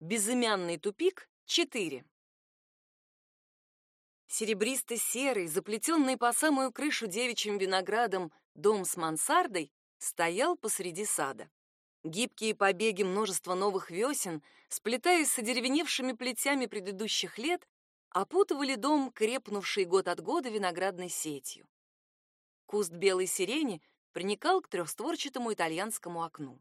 Безымянный тупик 4. Серебристо-серый, заплетенный по самую крышу девичьим виноградом дом с мансардой стоял посреди сада. Гибкие побеги множества новых весен, сплетаясь с одеревеневшими плетями предыдущих лет, опутывали дом, крепнувший год от года виноградной сетью. Куст белой сирени приникал к трехстворчатому итальянскому окну.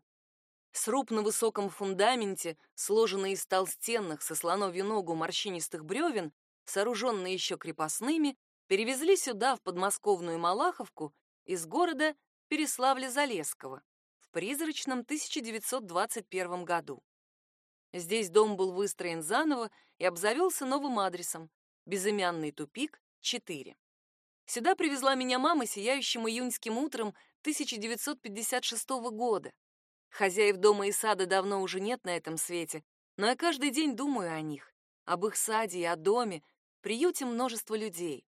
Сруб на высоком фундаменте, сложенный из толстенных со слоновью ногу морщинистых бревен, сооруженные еще крепостными, перевезли сюда, в подмосковную Малаховку, из города Переславля-Залесского в призрачном 1921 году. Здесь дом был выстроен заново и обзавелся новым адресом — безымянный тупик, 4. Сюда привезла меня мама сияющим июньским утром 1956 года. Хозяев дома и сада давно уже нет на этом свете, но я каждый день думаю о них, об их саде и о доме, приюте множества людей.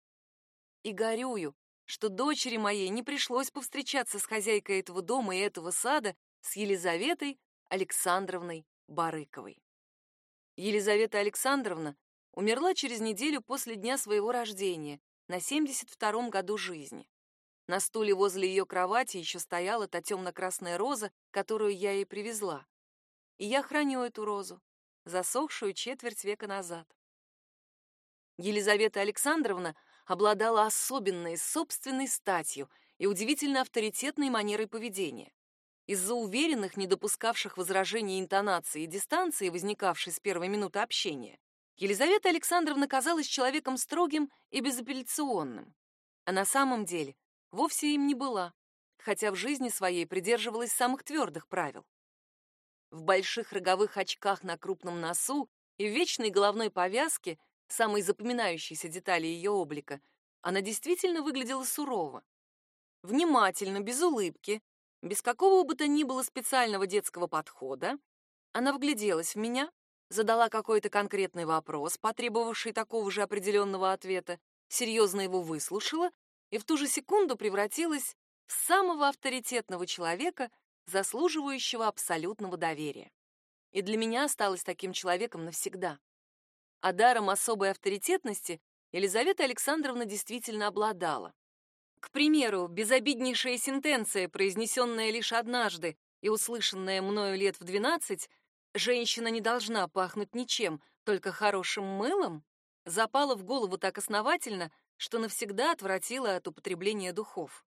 И горюю, что дочери моей не пришлось повстречаться с хозяйкой этого дома и этого сада, с Елизаветой Александровной Барыковой. Елизавета Александровна умерла через неделю после дня своего рождения, на 72-м году жизни. На стуле возле ее кровати еще стояла та темно-красная роза, которую я ей привезла. И я храню эту розу, засохшую четверть века назад. Елизавета Александровна обладала особенной собственной статью и удивительно авторитетной манерой поведения. Из-за уверенных, не допускавших возражений интонации и дистанции, возникавшей с первой минуты общения, Елизавета Александровна казалась человеком строгим и безапелляционным. А на самом деле вовсе им не была, хотя в жизни своей придерживалась самых твердых правил. В больших роговых очках на крупном носу и в вечной головной повязке, самой запоминающейся детали ее облика, она действительно выглядела сурово. Внимательно, без улыбки, без какого бы то ни было специального детского подхода, она вгляделась в меня, задала какой-то конкретный вопрос, потребовавший такого же определенного ответа, серьезно его выслушала и в ту же секунду превратилась в самого авторитетного человека, заслуживающего абсолютного доверия. И для меня осталась таким человеком навсегда. А даром особой авторитетности Елизавета Александровна действительно обладала. К примеру, безобиднейшая сентенция, произнесенная лишь однажды и услышанная мною лет в двенадцать, «женщина не должна пахнуть ничем, только хорошим мылом», запала в голову так основательно, что навсегда отвратила от употребления духов.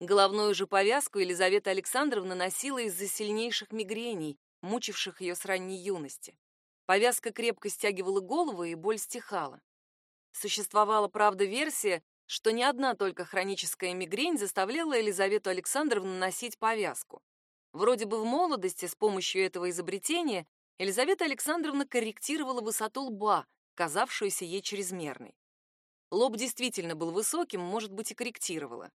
Головную же повязку Елизавета Александровна носила из-за сильнейших мигрений, мучивших ее с ранней юности. Повязка крепко стягивала голову, и боль стихала. Существовала, правда, версия, что не одна только хроническая мигрень заставляла Елизавету Александровну носить повязку. Вроде бы в молодости с помощью этого изобретения Елизавета Александровна корректировала высоту лба, казавшуюся ей чрезмерной. Лоб действительно был высоким, может быть, и корректировала.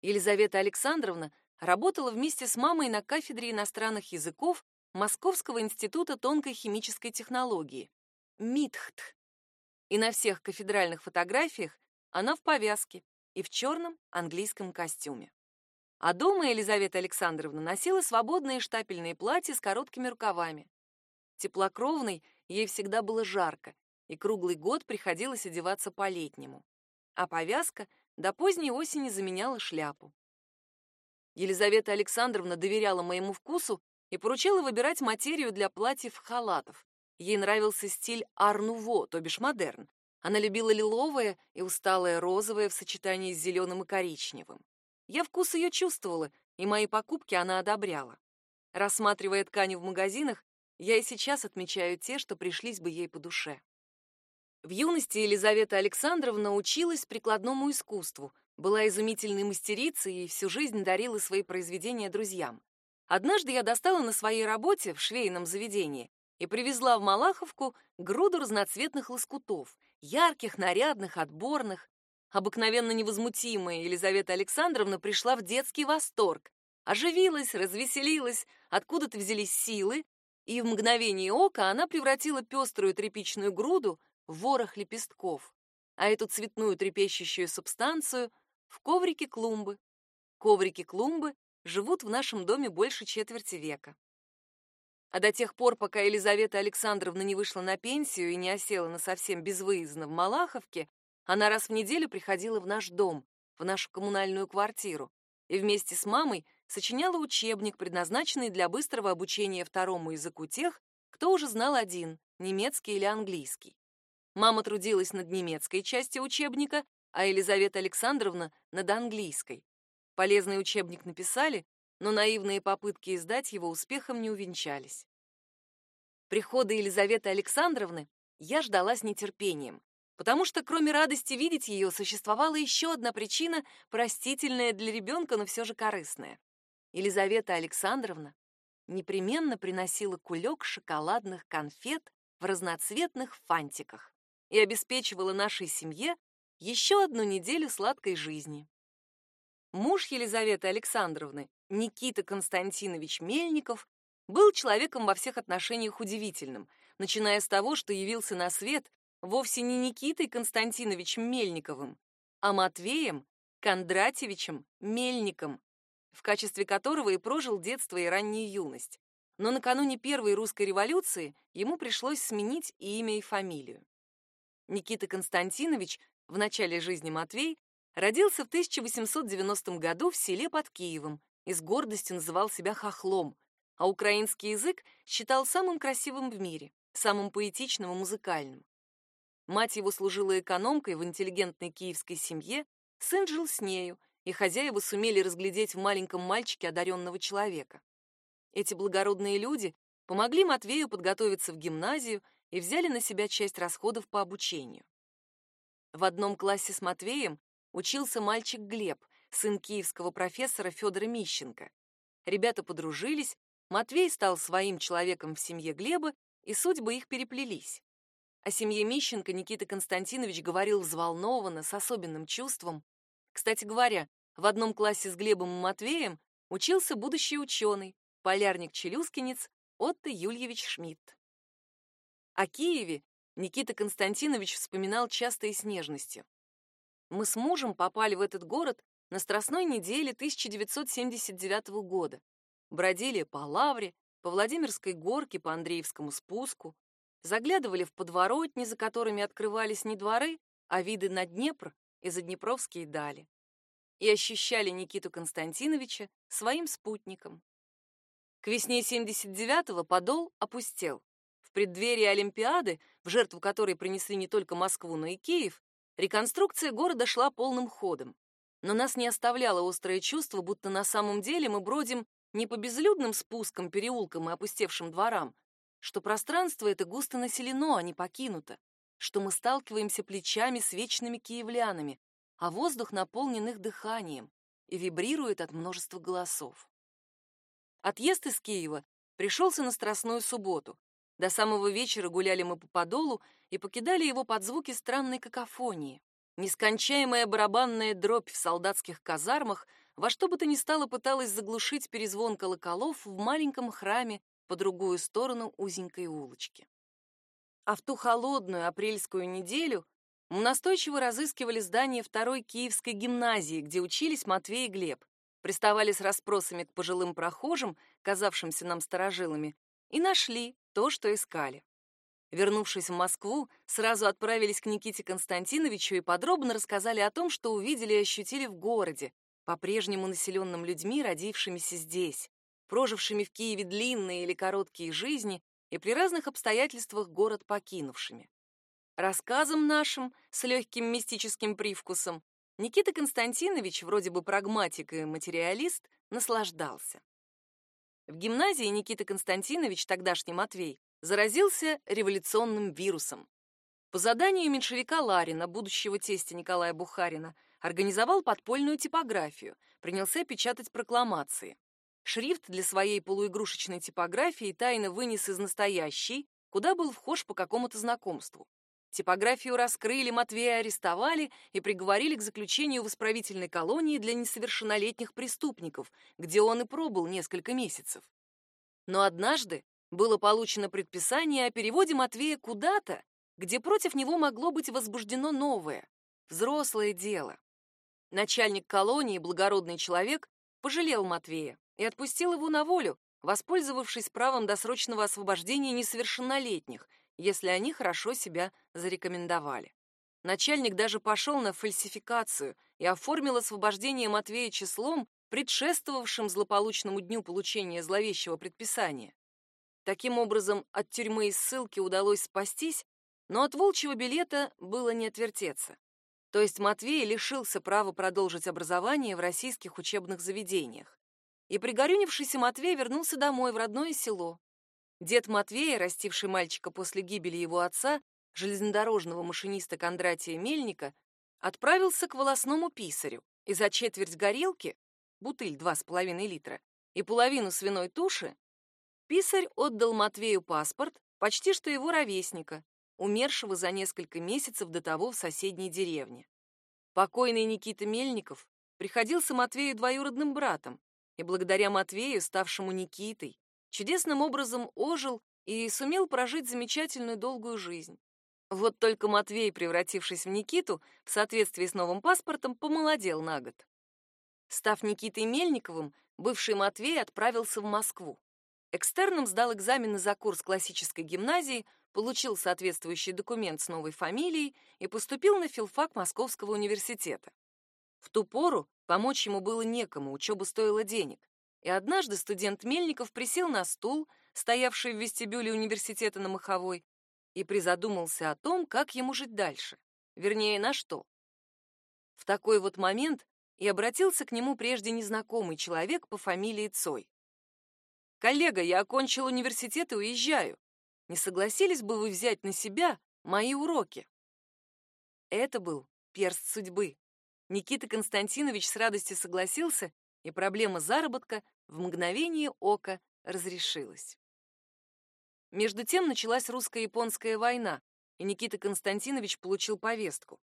Елизавета Александровна работала вместе с мамой на кафедре иностранных языков Московского института тонкой химической технологии, МИТХТ. И на всех кафедральных фотографиях она в повязке и в черном английском костюме. А дома Елизавета Александровна носила свободные штапельные платья с короткими рукавами. Теплокровной ей всегда было жарко, и круглый год приходилось одеваться по-летнему. А повязка до поздней осени заменяла шляпу. Елизавета Александровна доверяла моему вкусу и поручила выбирать материю для платьев-халатов. Ей нравился стиль ар-нуво, то бишь модерн. Она любила лиловое и усталое розовое в сочетании с зеленым и коричневым. Я вкус ее чувствовала, и мои покупки она одобряла. Рассматривая ткани в магазинах, я и сейчас отмечаю те, что пришлись бы ей по душе. В юности Елизавета Александровна училась прикладному искусству, была изумительной мастерицей и всю жизнь дарила свои произведения друзьям. Однажды я достала на своей работе в швейном заведении и привезла в Малаховку груду разноцветных лоскутов, ярких, нарядных, отборных. Обыкновенно невозмутимая Елизавета Александровна пришла в детский восторг, оживилась, развеселилась, откуда-то взялись силы, и в мгновение ока она превратила пеструю тряпичную груду ворох лепестков, а эту цветную трепещущую субстанцию в коврике клумбы. Коврики клумбы живут в нашем доме больше четверти века. А до тех пор, пока Елизавета Александровна не вышла на пенсию и не осела на совсем безвыездно в Малаховке, она раз в неделю приходила в наш дом, в нашу коммунальную квартиру, и вместе с мамой сочиняла учебник, предназначенный для быстрого обучения второму языку тех, кто уже знал один — немецкий или английский. Мама трудилась над немецкой частью учебника, а Елизавета Александровна — над английской. Полезный учебник написали, но наивные попытки издать его успехом не увенчались. Прихода Елизаветы Александровны я ждала с нетерпением, потому что кроме радости видеть ее существовала еще одна причина, простительная для ребенка, но все же корыстная. Елизавета Александровна непременно приносила кулек шоколадных конфет в разноцветных фантиках и обеспечивала нашей семье еще одну неделю сладкой жизни. Муж Елизаветы Александровны, Никита Константинович Мельников, был человеком во всех отношениях удивительным, начиная с того, что явился на свет вовсе не Никитой Константиновичем Мельниковым, а Матвеем Кондратьевичем Мельником, в качестве которого и прожил детство и раннюю юность. Но накануне Первой русской революции ему пришлось сменить и имя, и фамилию. Никита Константинович, в начале жизни Матвей, Родился в 1890 году в селе под Киевом и с гордостью называл себя хохлом, а украинский язык считал самым красивым в мире, самым поэтичным и музыкальным. Мать его служила экономкой в интеллигентной киевской семье, сын жил с нею, и хозяева сумели разглядеть в маленьком мальчике одаренного человека. Эти благородные люди помогли Матвею подготовиться в гимназию и взяли на себя часть расходов по обучению. В одном классе с Матвеем учился мальчик Глеб, сын киевского профессора Федора Мищенко. Ребята подружились, Матвей стал своим человеком в семье Глеба, и судьбы их переплелись. О семье Мищенко Никита Константинович говорил взволнованно, с особенным чувством. Кстати говоря, в одном классе с Глебом и Матвеем учился будущий ученый, полярник-челюскинец Отто Юльевич Шмидт. О Киеве Никита Константинович вспоминал часто и с нежностью. Мы с мужем попали в этот город на Страстной неделе 1979 года. Бродили по Лавре, по Владимирской горке, по Андреевскому спуску, заглядывали в подворотни, за которыми открывались не дворы, а виды на Днепр и Заднепровские дали. И ощущали Никиту Константиновича своим спутником. К весне 79-го Подол опустел. В преддверии Олимпиады, в жертву которой принесли не только Москву, но и Киев, Реконструкция города шла полным ходом. Но нас не оставляло острое чувство, будто на самом деле мы бродим не по безлюдным спускам, переулкам и опустевшим дворам, что пространство это густо населено, а не покинуто, что мы сталкиваемся плечами с вечными киевлянами, а воздух наполнен их дыханием и вибрирует от множества голосов. Отъезд из Киева пришелся на Страстную субботу, до самого вечера гуляли мы по подолу и покидали его под звуки странной какофонии. Нескончаемая барабанная дробь в солдатских казармах во что бы то ни стало пыталась заглушить перезвон колоколов в маленьком храме по другую сторону узенькой улочки. А в ту холодную апрельскую неделю мы настойчиво разыскивали здание второй Киевской гимназии, где учились Матвей и Глеб, приставали с расспросами к пожилым прохожим, казавшимся нам старожилами, и нашли то, что искали. Вернувшись в Москву, сразу отправились к Никите Константиновичу и подробно рассказали о том, что увидели и ощутили в городе, по-прежнему населенным людьми, родившимися здесь, прожившими в Киеве длинные или короткие жизни и при разных обстоятельствах город покинувшими. Рассказом нашим с легким мистическим привкусом Никита Константинович, вроде бы прагматик и материалист, наслаждался. В гимназии Никита Константинович, тогдашний Матвей, заразился революционным вирусом. По заданию меньшевика Ларина, будущего тестя Николая Бухарина, организовал подпольную типографию, принялся печатать прокламации. Шрифт для своей полуигрушечной типографии тайно вынес из настоящей, куда был вхож по какому-то знакомству. Типографию раскрыли, Матвея арестовали и приговорили к заключению в исправительной колонии для несовершеннолетних преступников, где он и пробыл несколько месяцев. Но однажды было получено предписание о переводе Матвея куда-то, где против него могло быть возбуждено новое, взрослое дело. Начальник колонии, благородный человек, пожалел Матвея и отпустил его на волю, воспользовавшись правом досрочного освобождения несовершеннолетних, если они хорошо себя зарекомендовали. Начальник даже пошел на фальсификацию и оформил освобождение Матвея числом, предшествовавшим злополучному дню получения зловещего предписания. Таким образом, от тюрьмы и ссылки удалось спастись, но от волчьего билета было не отвертеться. То есть Матвей лишился права продолжить образование в российских учебных заведениях. И пригорюнившийся Матвей вернулся домой в родное село. Дед Матвея, растивший мальчика после гибели его отца, железнодорожного машиниста Кондратия Мельника, отправился к волосному писарю и за четверть горелки, бутыль два с половиной литра, и половину свиной туши, писарь отдал Матвею паспорт почти что его ровесника, умершего за несколько месяцев до того в соседней деревне. Покойный Никита Мельников приходился Матвею двоюродным братом, и благодаря Матвею, ставшему Никитой, чудесным образом ожил и сумел прожить замечательную долгую жизнь. Вот только Матвей, превратившись в Никиту, в соответствии с новым паспортом, помолодел на год. Став Никитой Мельниковым, бывший Матвей отправился в Москву. Экстерном сдал экзамены за курс классической гимназии, получил соответствующий документ с новой фамилией и поступил на филфак Московского университета. В ту пору помочь ему было некому, учеба стоила денег. И однажды студент Мельников присел на стул, стоявший в вестибюле университета на Маховой, и призадумался о том, как ему жить дальше, вернее, на что. В такой вот момент и обратился к нему прежде незнакомый человек по фамилии Цой. «Коллега, я окончил университет и уезжаю. Не согласились бы вы взять на себя мои уроки?» Это был перст судьбы. Никита Константинович с радостью согласился, и проблема заработка в мгновение ока разрешилась. Между тем началась русско-японская война, и Никита Константинович получил повестку.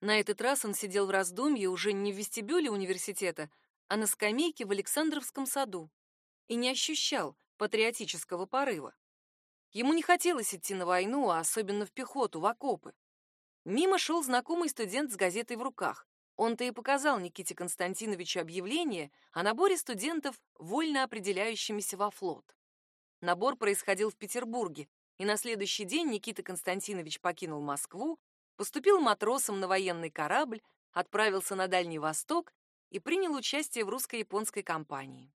На этот раз он сидел в раздумье уже не в вестибюле университета, а на скамейке в Александровском саду и не ощущал патриотического порыва. Ему не хотелось идти на войну, а особенно в пехоту, в окопы. Мимо шел знакомый студент с газетой в руках. Он-то и показал Никите Константиновичу объявление о наборе студентов, вольно определяющимися во флот. Набор происходил в Петербурге, и на следующий день Никита Константинович покинул Москву, поступил матросом на военный корабль, отправился на Дальний Восток и принял участие в русско-японской кампании.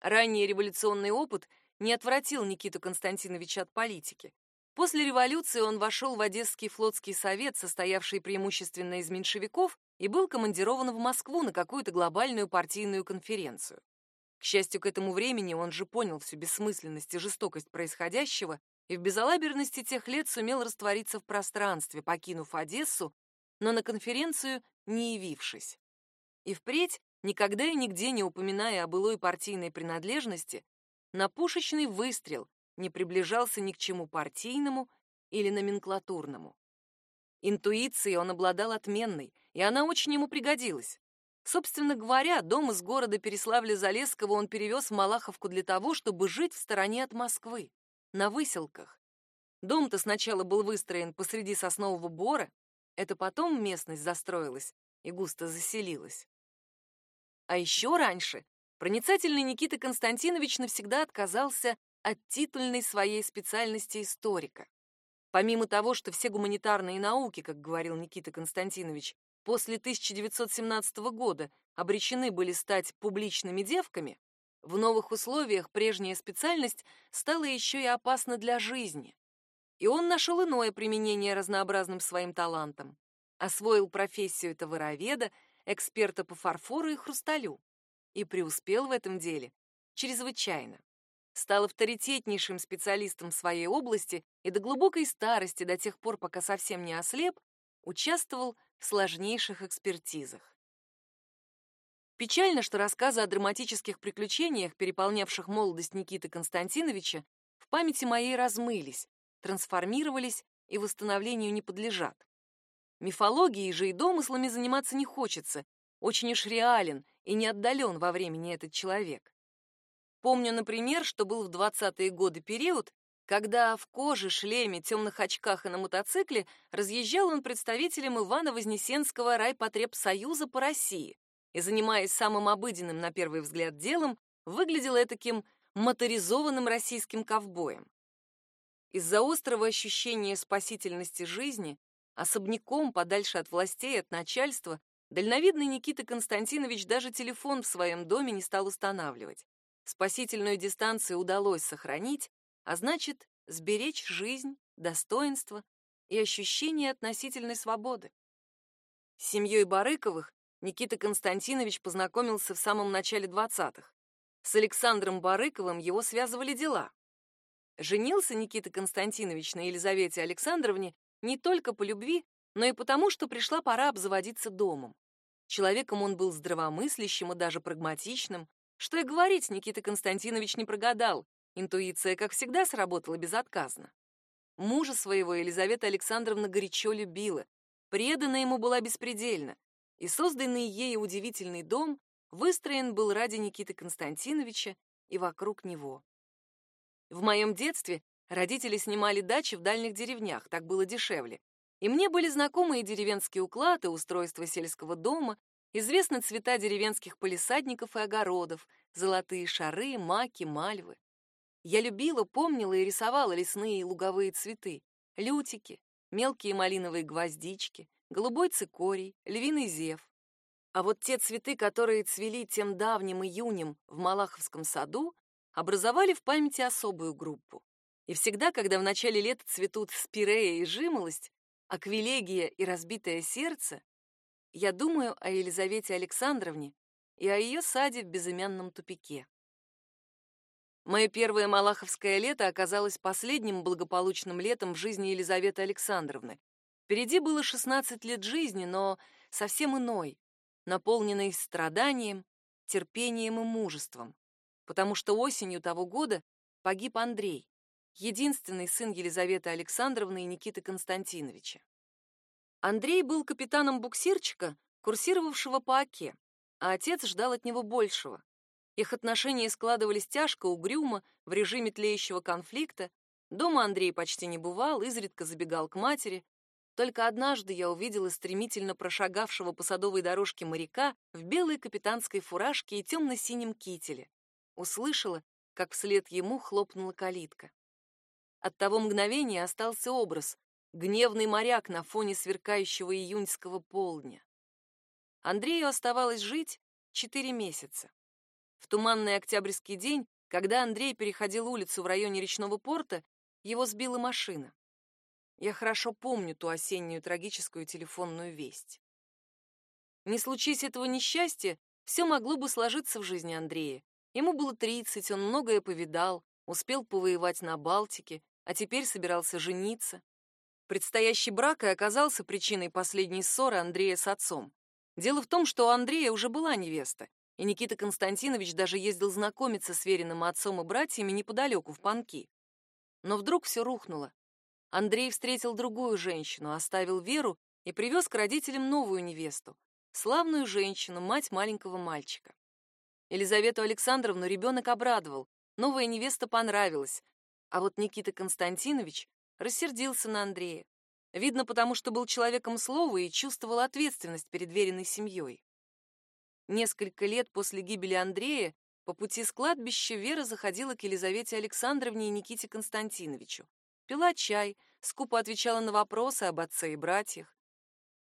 Ранний революционный опыт не отвратил Никиту Константиновича от политики. После революции он вошел в Одесский флотский совет, состоявший преимущественно из меньшевиков, и был командирован в Москву на какую-то глобальную партийную конференцию. К счастью, к этому времени он же понял всю бессмысленность и жестокость происходящего и в безалаберности тех лет сумел раствориться в пространстве, покинув Одессу, но на конференцию не явившись. И впредь, никогда и нигде не упоминая о былой партийной принадлежности, на пушечный выстрел не приближался ни к чему партийному или номенклатурному. Интуицией он обладал отменной, и она очень ему пригодилась. Собственно говоря, дом из города Переславля-Залесского он перевез в Малаховку для того, чтобы жить в стороне от Москвы, на выселках. Дом-то сначала был выстроен посреди соснового бора, это потом местность застроилась и густо заселилась. А еще раньше проницательный Никита Константинович навсегда отказался от титульной своей специальности историка. Помимо того, что все гуманитарные науки, как говорил Никита Константинович, после 1917 года обречены были стать публичными девками, в новых условиях прежняя специальность стала еще и опасна для жизни. И он нашел иное применение разнообразным своим талантам. Освоил профессию товароведа, эксперта по фарфору и хрусталю. И преуспел в этом деле чрезвычайно. Стал авторитетнейшим специалистом в своей области и до глубокой старости, до тех пор, пока совсем не ослеп, участвовал в сложнейших экспертизах. Печально, что рассказы о драматических приключениях, переполнявших молодость Никиты Константиновича, в памяти моей размылись, трансформировались и восстановлению не подлежат. Мифологией же и домыслами заниматься не хочется, очень уж реален и не во времени этот человек. Помню, например, что был в 20-е годы период, когда в коже, шлеме, темных очках и на мотоцикле разъезжал он представителем Ивана-Вознесенского райпотребсоюза по России и, занимаясь самым обыденным на первый взгляд делом, выглядел таким моторизованным российским ковбоем. Из-за острого ощущения спасительности жизни, особняком подальше от властей, от начальства, дальновидный Никита Константинович даже телефон в своем доме не стал устанавливать. Спасительную дистанцию удалось сохранить, а значит, сберечь жизнь, достоинство и ощущение относительной свободы. С семьей Барыковых Никита Константинович познакомился в самом начале 20-х. С Александром Барыковым его связывали дела. Женился Никита Константинович на Елизавете Александровне не только по любви, но и потому, что пришла пора обзаводиться домом. Человеком он был здравомыслящим и даже прагматичным. Что и говорить, Никита Константинович не прогадал. Интуиция, как всегда, сработала безотказно. Мужа своего Елизавета Александровна горячо любила, предана ему была беспредельно, и созданный ею удивительный дом выстроен был ради Никиты Константиновича и вокруг него. В моем детстве родители снимали дачи в дальних деревнях, так было дешевле. И мне были знакомы и деревенский уклад, и устройство сельского дома, известны цвета деревенских полисадников и огородов, золотые шары, маки, мальвы. Я любила, помнила и рисовала лесные и луговые цветы, лютики, мелкие малиновые гвоздички, голубой цикорий, львиный зев. А вот те цветы, которые цвели тем давним июнем в Малаховском саду, образовали в памяти особую группу. И всегда, когда в начале лета цветут спирея и жимолость, аквилегия и разбитое сердце, я думаю о Елизавете Александровне и о ее саде в безымянном тупике. Мое первое малаховское лето оказалось последним благополучным летом в жизни Елизаветы Александровны. Впереди было 16 лет жизни, но совсем иной, наполненной страданием, терпением и мужеством потому что осенью того года погиб Андрей, единственный сын Елизаветы Александровны и Никиты Константиновича. Андрей был капитаном буксирчика, курсировавшего по Оке, а отец ждал от него большего. Их отношения складывались тяжко, угрюмо, в режиме тлеющего конфликта. Дома Андрей почти не бывал, изредка забегал к матери. Только однажды я увидела стремительно прошагавшего по садовой дорожке моряка в белой капитанской фуражке и темно-синем кителе услышала, как вслед ему хлопнула калитка. От того мгновения остался образ — гневный моряк на фоне сверкающего июньского полдня. Андрею оставалось жить четыре месяца. В туманный октябрьский день, когда Андрей переходил улицу в районе речного порта, его сбила машина. Я хорошо помню ту осеннюю трагическую телефонную весть. Не случись этого несчастья, все могло бы сложиться в жизни Андрея. Ему было 30, он многое повидал, успел повоевать на Балтике, а теперь собирался жениться. Предстоящий брак и оказался причиной последней ссоры Андрея с отцом. Дело в том, что у Андрея уже была невеста, и Никита Константинович даже ездил знакомиться с веренным отцом и братьями неподалеку, в Панки. Но вдруг все рухнуло. Андрей встретил другую женщину, оставил Веру и привез к родителям новую невесту, славную женщину, мать маленького мальчика. Елизавету Александровну ребенок обрадовал, новая невеста понравилась, а вот Никита Константинович рассердился на Андрея. Видно, потому что был человеком слова и чувствовал ответственность перед веренной семьей. Несколько лет после гибели Андрея по пути с кладбища Вера заходила к Елизавете Александровне и Никите Константиновичу. Пила чай, скупо отвечала на вопросы об отце и братьях.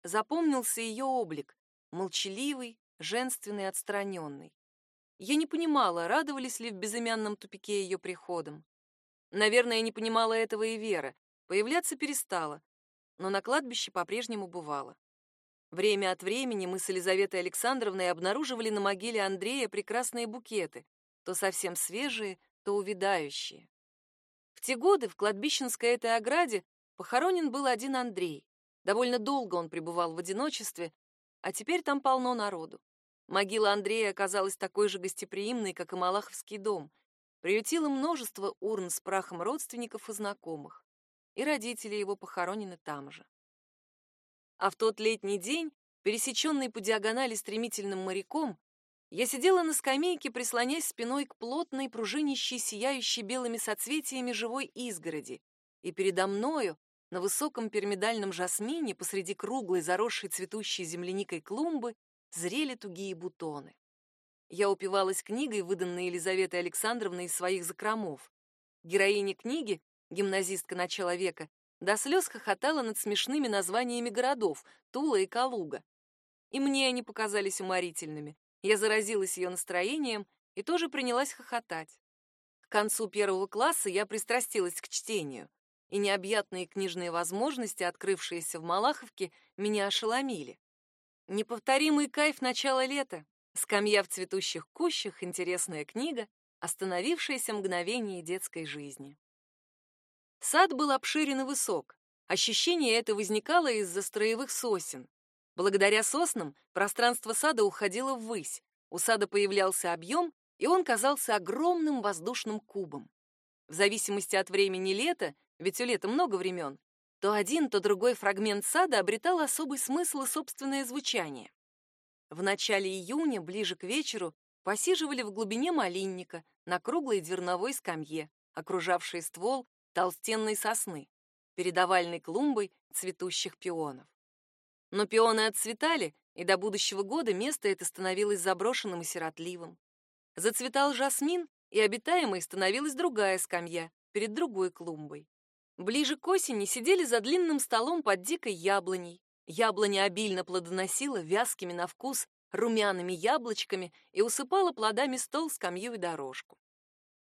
Запомнился ее облик, молчаливый, женственный, отстраненный. Я не понимала, радовались ли в безымянном тупике ее приходом. Наверное, не понимала этого и Вера. Появляться перестала, но на кладбище по-прежнему бывало. Время от времени мы с Елизаветой Александровной обнаруживали на могиле Андрея прекрасные букеты, то совсем свежие, то увядающие. В те годы в кладбищенской этой ограде похоронен был один Андрей. Довольно долго он пребывал в одиночестве, а теперь там полно народу. Могила Андрея оказалась такой же гостеприимной, как и Малаховский дом, приютила множество урн с прахом родственников и знакомых, и родители его похоронены там же. А в тот летний день, пересеченный по диагонали стремительным моряком, я сидела на скамейке, прислонясь спиной к плотной, пружинищей, сияющей белыми соцветиями живой изгороди, и передо мною, на высоком пирамидальном жасмине, посреди круглой, заросшей цветущей земляникой клумбы, зрели тугие бутоны. Я упивалась книгой, выданной Елизаветой Александровной из своих закромов. Героиня книги, гимназистка начала века, до слез хохотала над смешными названиями городов Тула и Калуга. И мне они показались уморительными. Я заразилась ее настроением и тоже принялась хохотать. К концу первого класса я пристрастилась к чтению, и необъятные книжные возможности, открывшиеся в Малаховке, меня ошеломили. Неповторимый кайф начала лета, скамья в цветущих кущах, интересная книга, остановившееся мгновение детской жизни. Сад был обширен и высок. Ощущение это возникало из-за строевых сосен. Благодаря соснам пространство сада уходило ввысь. У сада появлялся объем, и он казался огромным воздушным кубом. В зависимости от времени лета, ведь у лета много времен, то один, то другой фрагмент сада обретал особый смысл и собственное звучание. В начале июня, ближе к вечеру, посиживали в глубине малинника на круглой дверновой скамье, окружавшей ствол толстенной сосны, перед овальной клумбой цветущих пионов. Но пионы отцветали, и до будущего года место это становилось заброшенным и сиротливым. Зацветал жасмин, и обитаемой становилась другая скамья перед другой клумбой. Ближе к осени сидели за длинным столом под дикой яблоней. Яблоня обильно плодоносила вязкими на вкус румяными яблочками и усыпала плодами стол, скамью и дорожку.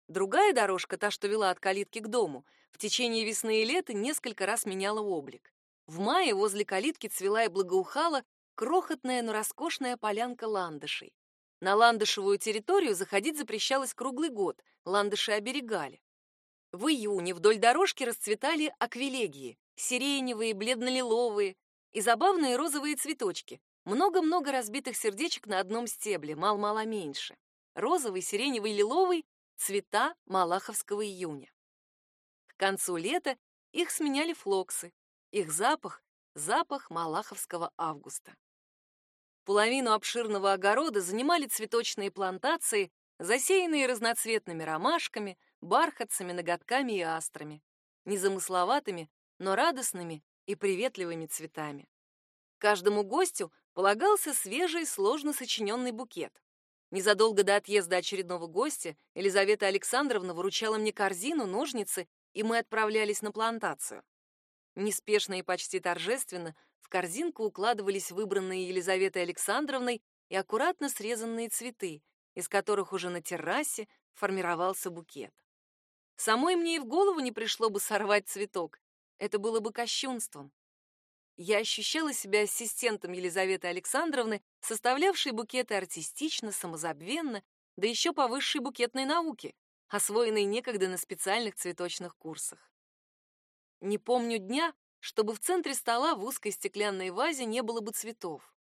Другая дорожка, та, что вела от калитки к дому, в течение весны и лета несколько раз меняла облик. В мае возле калитки цвела и благоухала крохотная, но роскошная полянка ландышей. На ландышевую территорию заходить запрещалось круглый год, ландыши оберегали. В июне вдоль дорожки расцветали аквилегии, сиреневые, бледно-лиловые и забавные розовые цветочки. Много-много разбитых сердечек на одном стебле, мал-мало меньше. Розовый, сиреневый, лиловый цвета малаховского июня. К концу лета их сменяли флоксы. Их запах — запах малаховского августа. Половину обширного огорода занимали цветочные плантации, засеянные разноцветными ромашками, бархатцами, ноготками и астрами, незамысловатыми, но радостными и приветливыми цветами. Каждому гостю полагался свежий, сложно сочиненный букет. Незадолго до отъезда очередного гостя Елизавета Александровна выручала мне корзину, ножницы, и мы отправлялись на плантацию. Неспешно и почти торжественно в корзинку укладывались выбранные Елизаветой Александровной и аккуратно срезанные цветы, из которых уже на террасе формировался букет. Самой мне и в голову не пришло бы сорвать цветок. Это было бы кощунством. Я ощущала себя ассистентом Елизаветы Александровны, составлявшей букеты артистично, самозабвенно, да еще по высшей букетной науке, освоенной некогда на специальных цветочных курсах. Не помню дня, чтобы в центре стола в узкой стеклянной вазе не было бы цветов.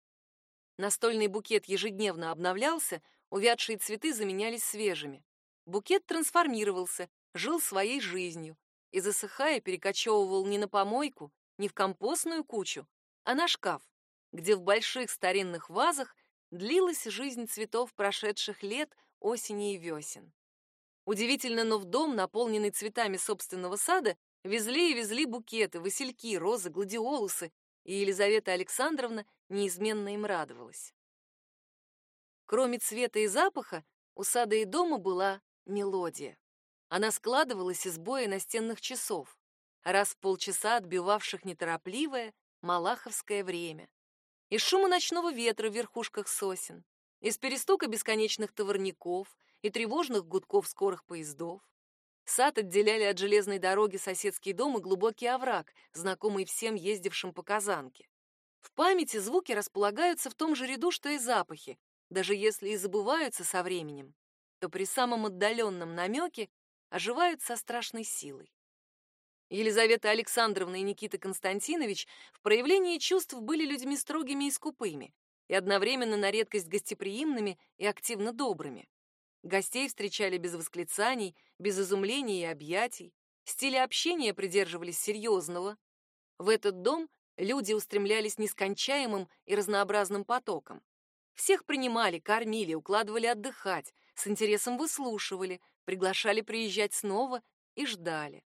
Настольный букет ежедневно обновлялся, увядшие цветы заменялись свежими. Букет трансформировался, жил своей жизнью и, засыхая, перекочевывал не на помойку, не в компостную кучу, а на шкаф, где в больших старинных вазах длилась жизнь цветов прошедших лет, осени и весен. Удивительно, но в дом, наполненный цветами собственного сада, везли и везли букеты, васильки, розы, гладиолусы, и Елизавета Александровна неизменно им радовалась. Кроме цвета и запаха, у сада и дома была мелодия. Она складывалась из боя настенных часов раз в полчаса отбивавших неторопливое малаховское время, из шума ночного ветра в верхушках сосен, из перестука бесконечных товарников и тревожных гудков скорых поездов. Сад отделяли от железной дороги соседский дом и глубокий овраг, знакомый всем ездившим по Казанке. В памяти звуки располагаются в том же ряду, что и запахи, даже если и забываются со временем, то при самом отдаленном намеке оживают со страшной силой. Елизавета Александровна и Никита Константинович в проявлении чувств были людьми строгими и скупыми, и одновременно на редкость гостеприимными и активно добрыми. Гостей встречали без восклицаний, без изумлений и объятий, стили общения придерживались серьезного. В этот дом люди устремлялись нескончаемым и разнообразным потоком. Всех принимали, кормили, укладывали отдыхать, с интересом выслушивали, приглашали приезжать снова и ждали.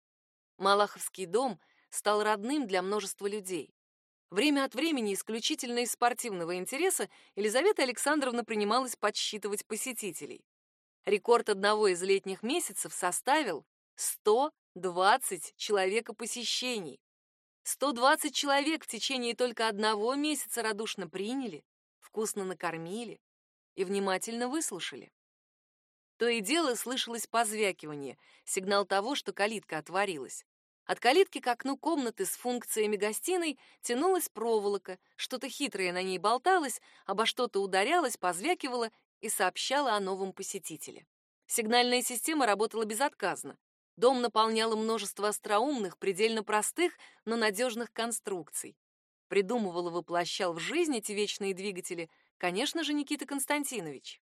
Малаховский дом стал родным для множества людей. Время от времени, исключительно из спортивного интереса, Елизавета Александровна принималась подсчитывать посетителей. Рекорд одного из летних месяцев составил 120 человека посещений. 120 человек в течение только одного месяца радушно приняли, вкусно накормили и внимательно выслушали. То и дело слышалось позвякивание, сигнал того, что калитка отворилась. От калитки к окну комнаты с функциями гостиной тянулась проволока, что-то хитрое на ней болталось, обо что-то ударялось, позвякивало и сообщало о новом посетителе. Сигнальная система работала безотказно. Дом наполняло множество остроумных, предельно простых, но надежных конструкций. Придумывал и воплощал в жизнь эти вечные двигатели, конечно же, Никита Константинович.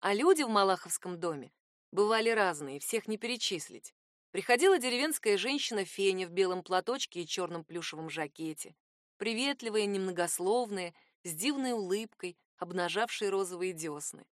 А люди в Малаховском доме бывали разные, всех не перечислить. Приходила деревенская женщина Феня в белом платочке и черном плюшевом жакете. Приветливая, немногословная, с дивной улыбкой, обнажавшей розовые десны.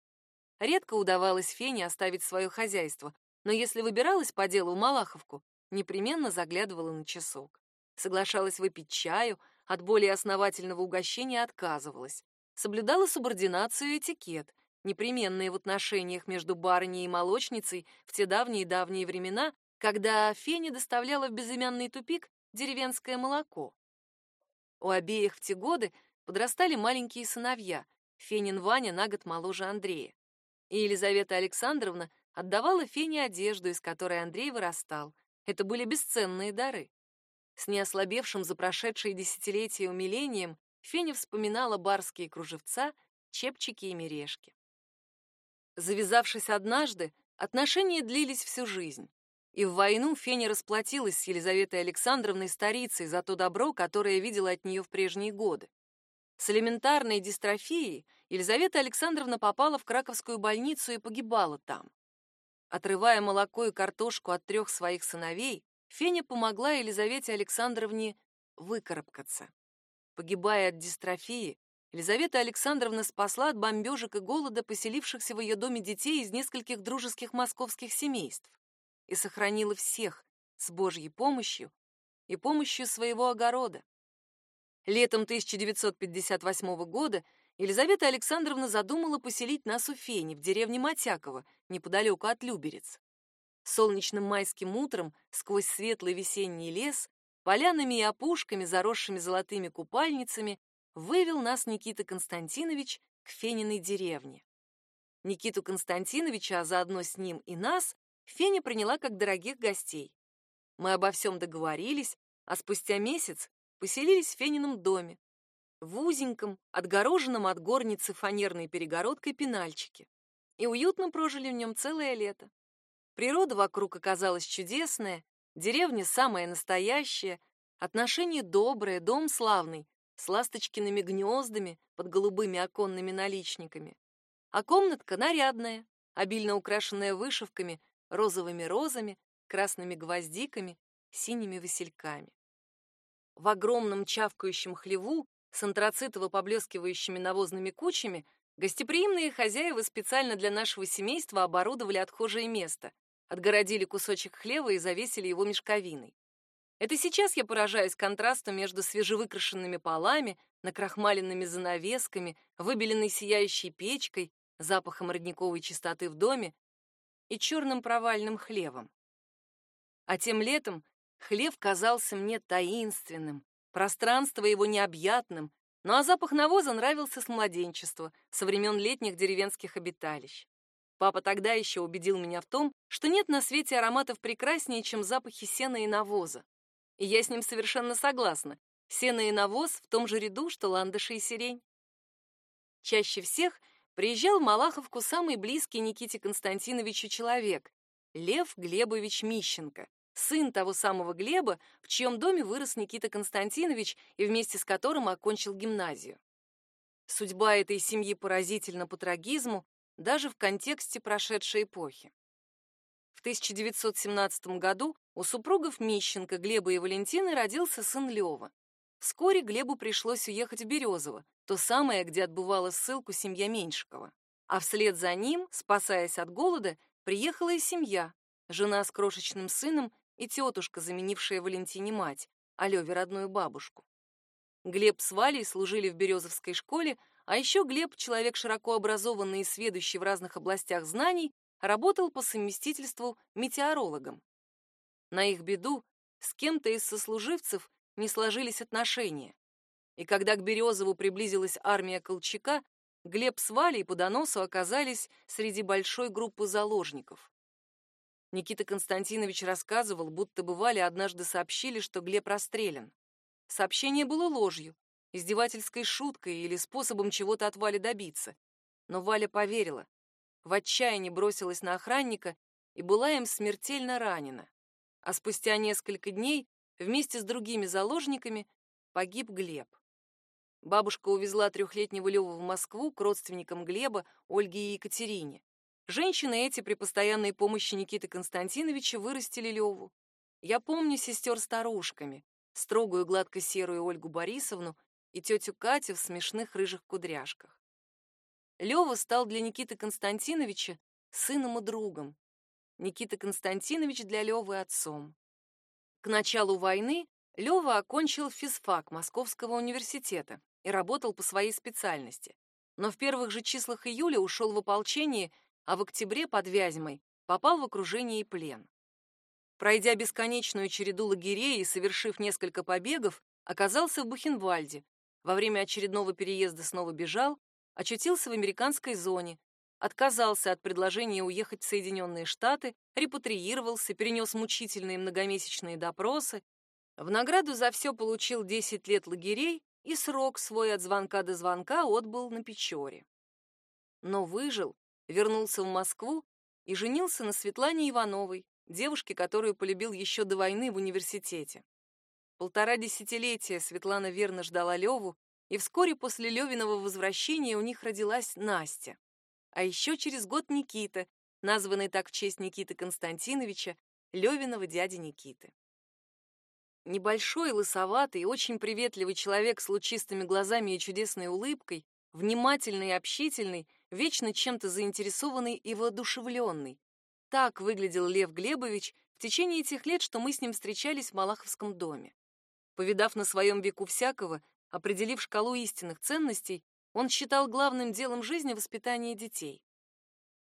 Редко удавалось Фене оставить свое хозяйство, но если выбиралась по делу в Малаховку, непременно заглядывала на часок. Соглашалась выпить чаю, от более основательного угощения отказывалась. Соблюдала субординацию и этикет, непременные в отношениях между барыней и молочницей в те давние-давние времена, когда Феня доставляла в безымянный тупик деревенское молоко. У обеих в те годы подрастали маленькие сыновья, Фенин Ваня на год моложе Андрея. И Елизавета Александровна отдавала Фене одежду, из которой Андрей вырастал. Это были бесценные дары. С неослабевшим за прошедшие десятилетия умилением Феня вспоминала барские кружевца, чепчики и мережки. Завязавшись однажды, отношения длились всю жизнь. И в войну Феня расплатилась с Елизаветой Александровной старицей за то добро, которое видела от нее в прежние годы. С элементарной дистрофией Елизавета Александровна попала в Краковскую больницу и погибала там. Отрывая молоко и картошку от трех своих сыновей, Феня помогла Елизавете Александровне выкарабкаться. Погибая от дистрофии, Елизавета Александровна спасла от бомбежек и голода поселившихся в ее доме детей из нескольких дружеских московских семейств и сохранила всех с Божьей помощью и помощью своего огорода. Летом 1958 года Елизавета Александровна задумала поселить нас у Фени в деревне Матяково, неподалеку от Люберец. Солнечным майским утром сквозь светлый весенний лес, полянами и опушками, заросшими золотыми купальницами, вывел нас Никита Константинович к Фениной деревне. Никиту Константиновича, а заодно с ним и нас, Феня приняла как дорогих гостей. Мы обо всем договорились, а спустя месяц поселились в Фенином доме, в узеньком, отгороженном от горницы фанерной перегородкой пенальчике, и уютно прожили в нем целое лето. Природа вокруг оказалась чудесная, деревня самая настоящая, отношения добрые, дом славный, с ласточкиными гнездами под голубыми оконными наличниками. А комнатка нарядная, обильно украшенная вышивками розовыми розами, красными гвоздиками, синими васильками. В огромном чавкающем хлеву с антрацитово-поблескивающими навозными кучами гостеприимные хозяева специально для нашего семейства оборудовали отхожее место, отгородили кусочек хлева и завесили его мешковиной. Это сейчас я поражаюсь контрасту между свежевыкрашенными полами, накрахмаленными занавесками, выбеленной сияющей печкой, запахом родниковой чистоты в доме и черным провальным хлевом. А тем летом хлев казался мне таинственным, пространство его необъятным, ну а запах навоза нравился с младенчества, со времен летних деревенских обиталищ. Папа тогда еще убедил меня в том, что нет на свете ароматов прекраснее, чем запахи сена и навоза. И я с ним совершенно согласна. Сено и навоз в том же ряду, что ландыши и сирень. Чаще всех приезжал в Малаховку самый близкий Никите Константиновичу человек — Лев Глебович Мищенко, сын того самого Глеба, в чьем доме вырос Никита Константинович и вместе с которым окончил гимназию. Судьба этой семьи поразительна по трагизму даже в контексте прошедшей эпохи. В 1917 году у супругов Мищенко, Глеба и Валентины родился сын Лева. Вскоре Глебу пришлось уехать в Березово, то самое, где отбывала ссылку семья Меньшикова. А вслед за ним, спасаясь от голода, приехала и семья, жена с крошечным сыном и тетушка, заменившая Валентине мать, а Леве родную бабушку. Глеб с Валей служили в Березовской школе, а еще Глеб, человек широко образованный и сведущий в разных областях знаний, работал по совместительству метеорологом. На их беду с кем-то из сослуживцев не сложились отношения. И когда к Березову приблизилась армия Колчака, Глеб с Валей по доносу оказались среди большой группы заложников. Никита Константинович рассказывал, будто бы Вале однажды сообщили, что Глеб расстрелян. Сообщение было ложью, издевательской шуткой или способом чего-то от Вали добиться. Но Валя поверила, в отчаянии бросилась на охранника и была им смертельно ранена. А спустя несколько дней вместе с другими заложниками погиб Глеб. Бабушка увезла трехлетнего Леву в Москву к родственникам Глеба, Ольге и Екатерине. Женщины эти при постоянной помощи Никиты Константиновича вырастили Леву. Я помню сестер старушками, строгую гладко-серую Ольгу Борисовну и тетю Катю в смешных рыжих кудряшках. Лева стал для Никиты Константиновича сыном и другом. Никита Константинович для Левы отцом. К началу войны Лева окончил физфак Московского университета и работал по своей специальности. Но в первых же числах июля ушел в ополчение а в октябре под Вязьмой попал в окружение и плен. Пройдя бесконечную череду лагерей и совершив несколько побегов, оказался в Бухенвальде. Во время очередного переезда снова бежал, очутился в американской зоне, отказался от предложения уехать в Соединенные Штаты, репатриировался, перенес мучительные многомесячные допросы. В награду за все получил 10 лет лагерей и срок свой от звонка до звонка отбыл на Печоре. Но выжил вернулся в Москву и женился на Светлане Ивановой, девушке, которую полюбил еще до войны в университете. Полтора десятилетия Светлана верно ждала Леву, и вскоре после Левиного возвращения у них родилась Настя. А еще через год Никита, названный так в честь Никиты Константиновича, Левиного дяди Никиты. Небольшой, лысоватый, очень приветливый человек с лучистыми глазами и чудесной улыбкой, внимательный и общительный, вечно чем-то заинтересованный и воодушевленный. Так выглядел Лев Глебович в течение тех лет, что мы с ним встречались в Малаховском доме. Повидав на своем веку всякого, определив шкалу истинных ценностей, он считал главным делом жизни воспитание детей.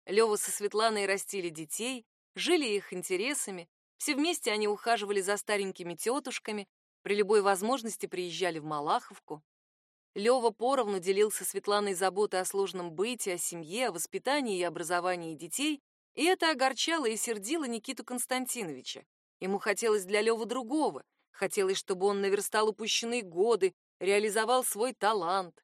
Лёва со Светланой растили детей, жили их интересами, все вместе они ухаживали за старенькими тетушками, при любой возможности приезжали в Малаховку. Лёва поровну делился Светланой заботой о сложном быте, о семье, о воспитании и образовании детей, и это огорчало и сердило Никиту Константиновича. Ему хотелось для Лёвы другого, хотелось, чтобы он наверстал упущенные годы, реализовал свой талант.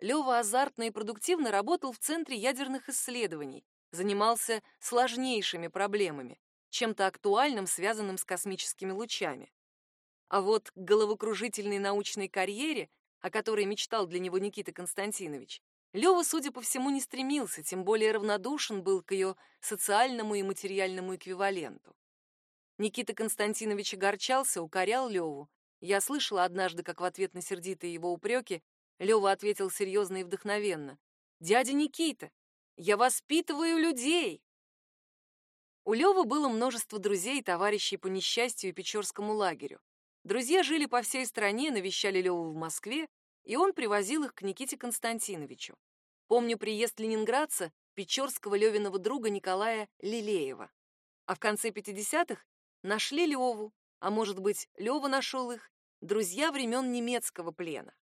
Лёва азартно и продуктивно работал в Центре ядерных исследований, занимался сложнейшими проблемами, чем-то актуальным, связанным с космическими лучами. А вот к головокружительной научной карьере о которой мечтал для него Никита Константинович, Лёва, судя по всему, не стремился, тем более равнодушен был к ее социальному и материальному эквиваленту. Никита Константинович огорчался, укорял Леву. Я слышала однажды, как в ответ на сердитые его упреки Лева ответил серьезно и вдохновенно. «Дядя Никита, я воспитываю людей!» У Лёвы было множество друзей и товарищей по несчастью и Печорскому лагерю. Друзья жили по всей стране, навещали Леву в Москве, и он привозил их к Никите Константиновичу. Помню приезд ленинградца, печорского Левиного друга Николая Лилеева. А в конце 50-х нашли Леву, а может быть, Лева нашел их, друзья времен немецкого плена.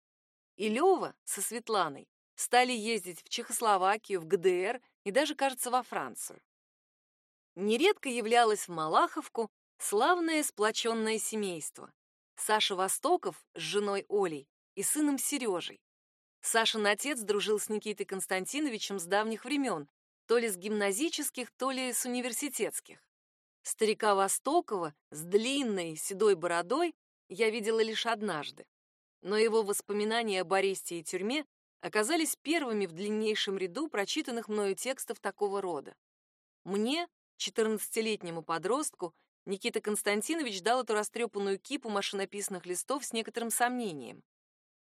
И Лева со Светланой стали ездить в Чехословакию, в ГДР и даже, кажется, во Францию. Нередко являлось в Малаховку славное сплоченное семейство. Саша Востоков с женой Олей и сыном Сережей. Сашин отец дружил с Никитой Константиновичем с давних времен, то ли с гимназических, то ли с университетских. Старика Востокова с длинной седой бородой я видела лишь однажды, но его воспоминания об аресте и тюрьме оказались первыми в длиннейшем ряду прочитанных мною текстов такого рода. Мне, 14-летнему подростку, Никита Константинович дал эту растрепанную кипу машинописных листов с некоторым сомнением.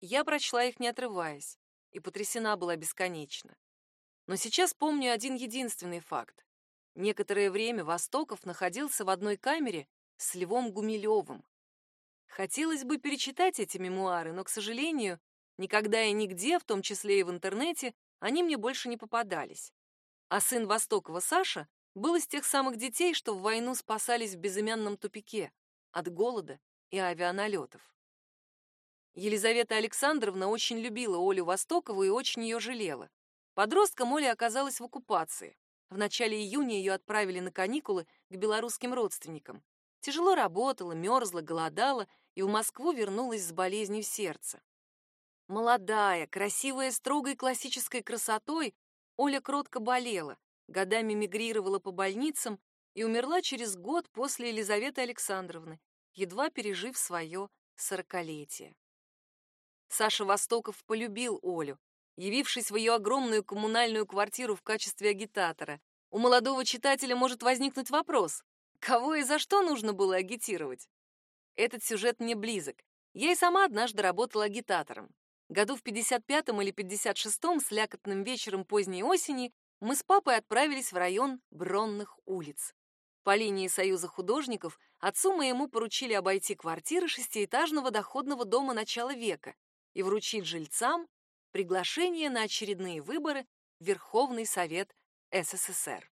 Я прочла их, не отрываясь, и потрясена была бесконечно. Но сейчас помню один единственный факт. Некоторое время Востоков находился в одной камере с Львом Гумилевым. Хотелось бы перечитать эти мемуары, но, к сожалению, никогда и нигде, в том числе и в интернете, они мне больше не попадались. А сын Востокова Саша был из тех самых детей, что в войну спасались в безымянном тупике от голода и авианалетов. Елизавета Александровна очень любила Олю Востокову и очень ее жалела. Подростком Оля оказалась в оккупации. В начале июня ее отправили на каникулы к белорусским родственникам. Тяжело работала, мерзла, голодала и в Москву вернулась с болезнью сердца. Молодая, красивая, строгой классической красотой, Оля кротко болела, годами мигрировала по больницам и умерла через год после Елизаветы Александровны, едва пережив свое сорокалетие. Саша Востоков полюбил Олю, явившись в ее огромную коммунальную квартиру в качестве агитатора. У молодого читателя может возникнуть вопрос, кого и за что нужно было агитировать? Этот сюжет мне близок. Я и сама однажды работала агитатором. Году в 55-м или 56-м, с лякотным вечером поздней осени, мы с папой отправились в район Бронных улиц. По линии Союза художников отцу моему поручили обойти квартиры шестиэтажного доходного дома начала века и вручить жильцам приглашение на очередные выборы в Верховный Совет СССР.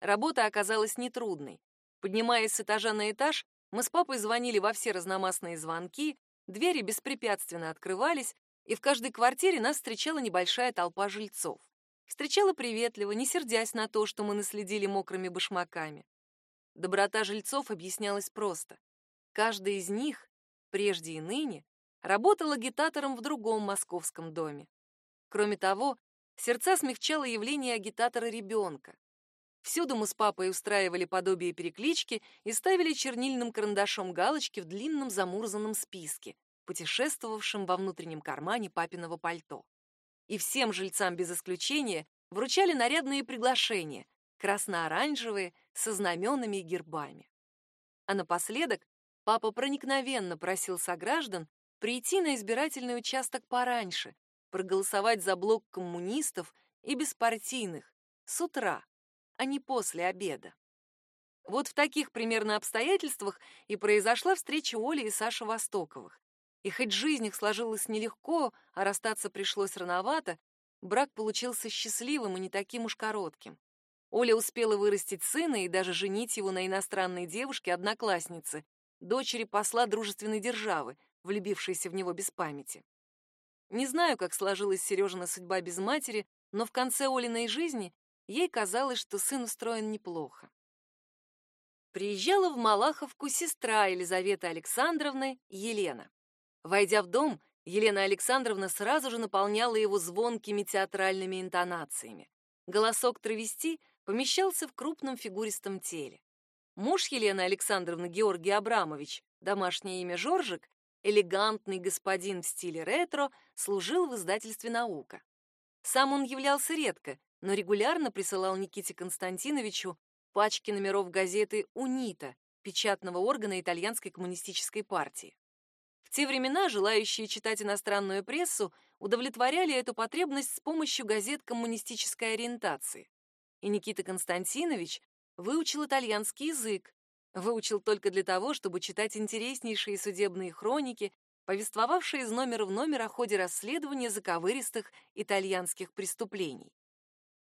Работа оказалась нетрудной. Поднимаясь с этажа на этаж, мы с папой звонили во все разномастные звонки, двери беспрепятственно открывались, и в каждой квартире нас встречала небольшая толпа жильцов. Встречала приветливо, не сердясь на то, что мы наследили мокрыми башмаками. Доброта жильцов объяснялась просто. Каждый из них, прежде и ныне, работал агитатором в другом московском доме. Кроме того, сердца смягчало явление агитатора ребенка. Всюду мы с папой устраивали подобие переклички и ставили чернильным карандашом галочки в длинном замурзанном списке, путешествовавшем во внутреннем кармане папиного пальто. И всем жильцам без исключения вручали нарядные приглашения, красно-оранжевые, со знаменами и гербами. А напоследок папа проникновенно просил сограждан прийти на избирательный участок пораньше, проголосовать за блок коммунистов и беспартийных с утра, а не после обеда. Вот в таких примерно обстоятельствах и произошла встреча Оли и Саши Востоковых. И хоть жизнь их сложилась нелегко, а расстаться пришлось рановато, брак получился счастливым и не таким уж коротким. Оля успела вырастить сына и даже женить его на иностранной девушке-однокласснице, дочери посла дружественной державы, влюбившейся в него без памяти. Не знаю, как сложилась Сережина судьба без матери, но в конце Олиной жизни ей казалось, что сын устроен неплохо. Приезжала в Малаховку сестра Елизаветы Александровны, Елена. Войдя в дом, Елена Александровна сразу же наполняла его звонкими театральными интонациями. Голосок травести помещался в крупном фигуристом теле. Муж Елены Александровны Георгий Абрамович, домашнее имя Жоржик, элегантный господин в стиле ретро, служил в издательстве «Наука». Сам он являлся редко, но регулярно присылал Никите Константиновичу пачки номеров газеты «Унита», печатного органа итальянской коммунистической партии. В те времена желающие читать иностранную прессу удовлетворяли эту потребность с помощью газет коммунистической ориентации. И Никита Константинович выучил итальянский язык, выучил только для того, чтобы читать интереснейшие судебные хроники, повествовавшие из номера в номер о ходе расследования заковыристых итальянских преступлений.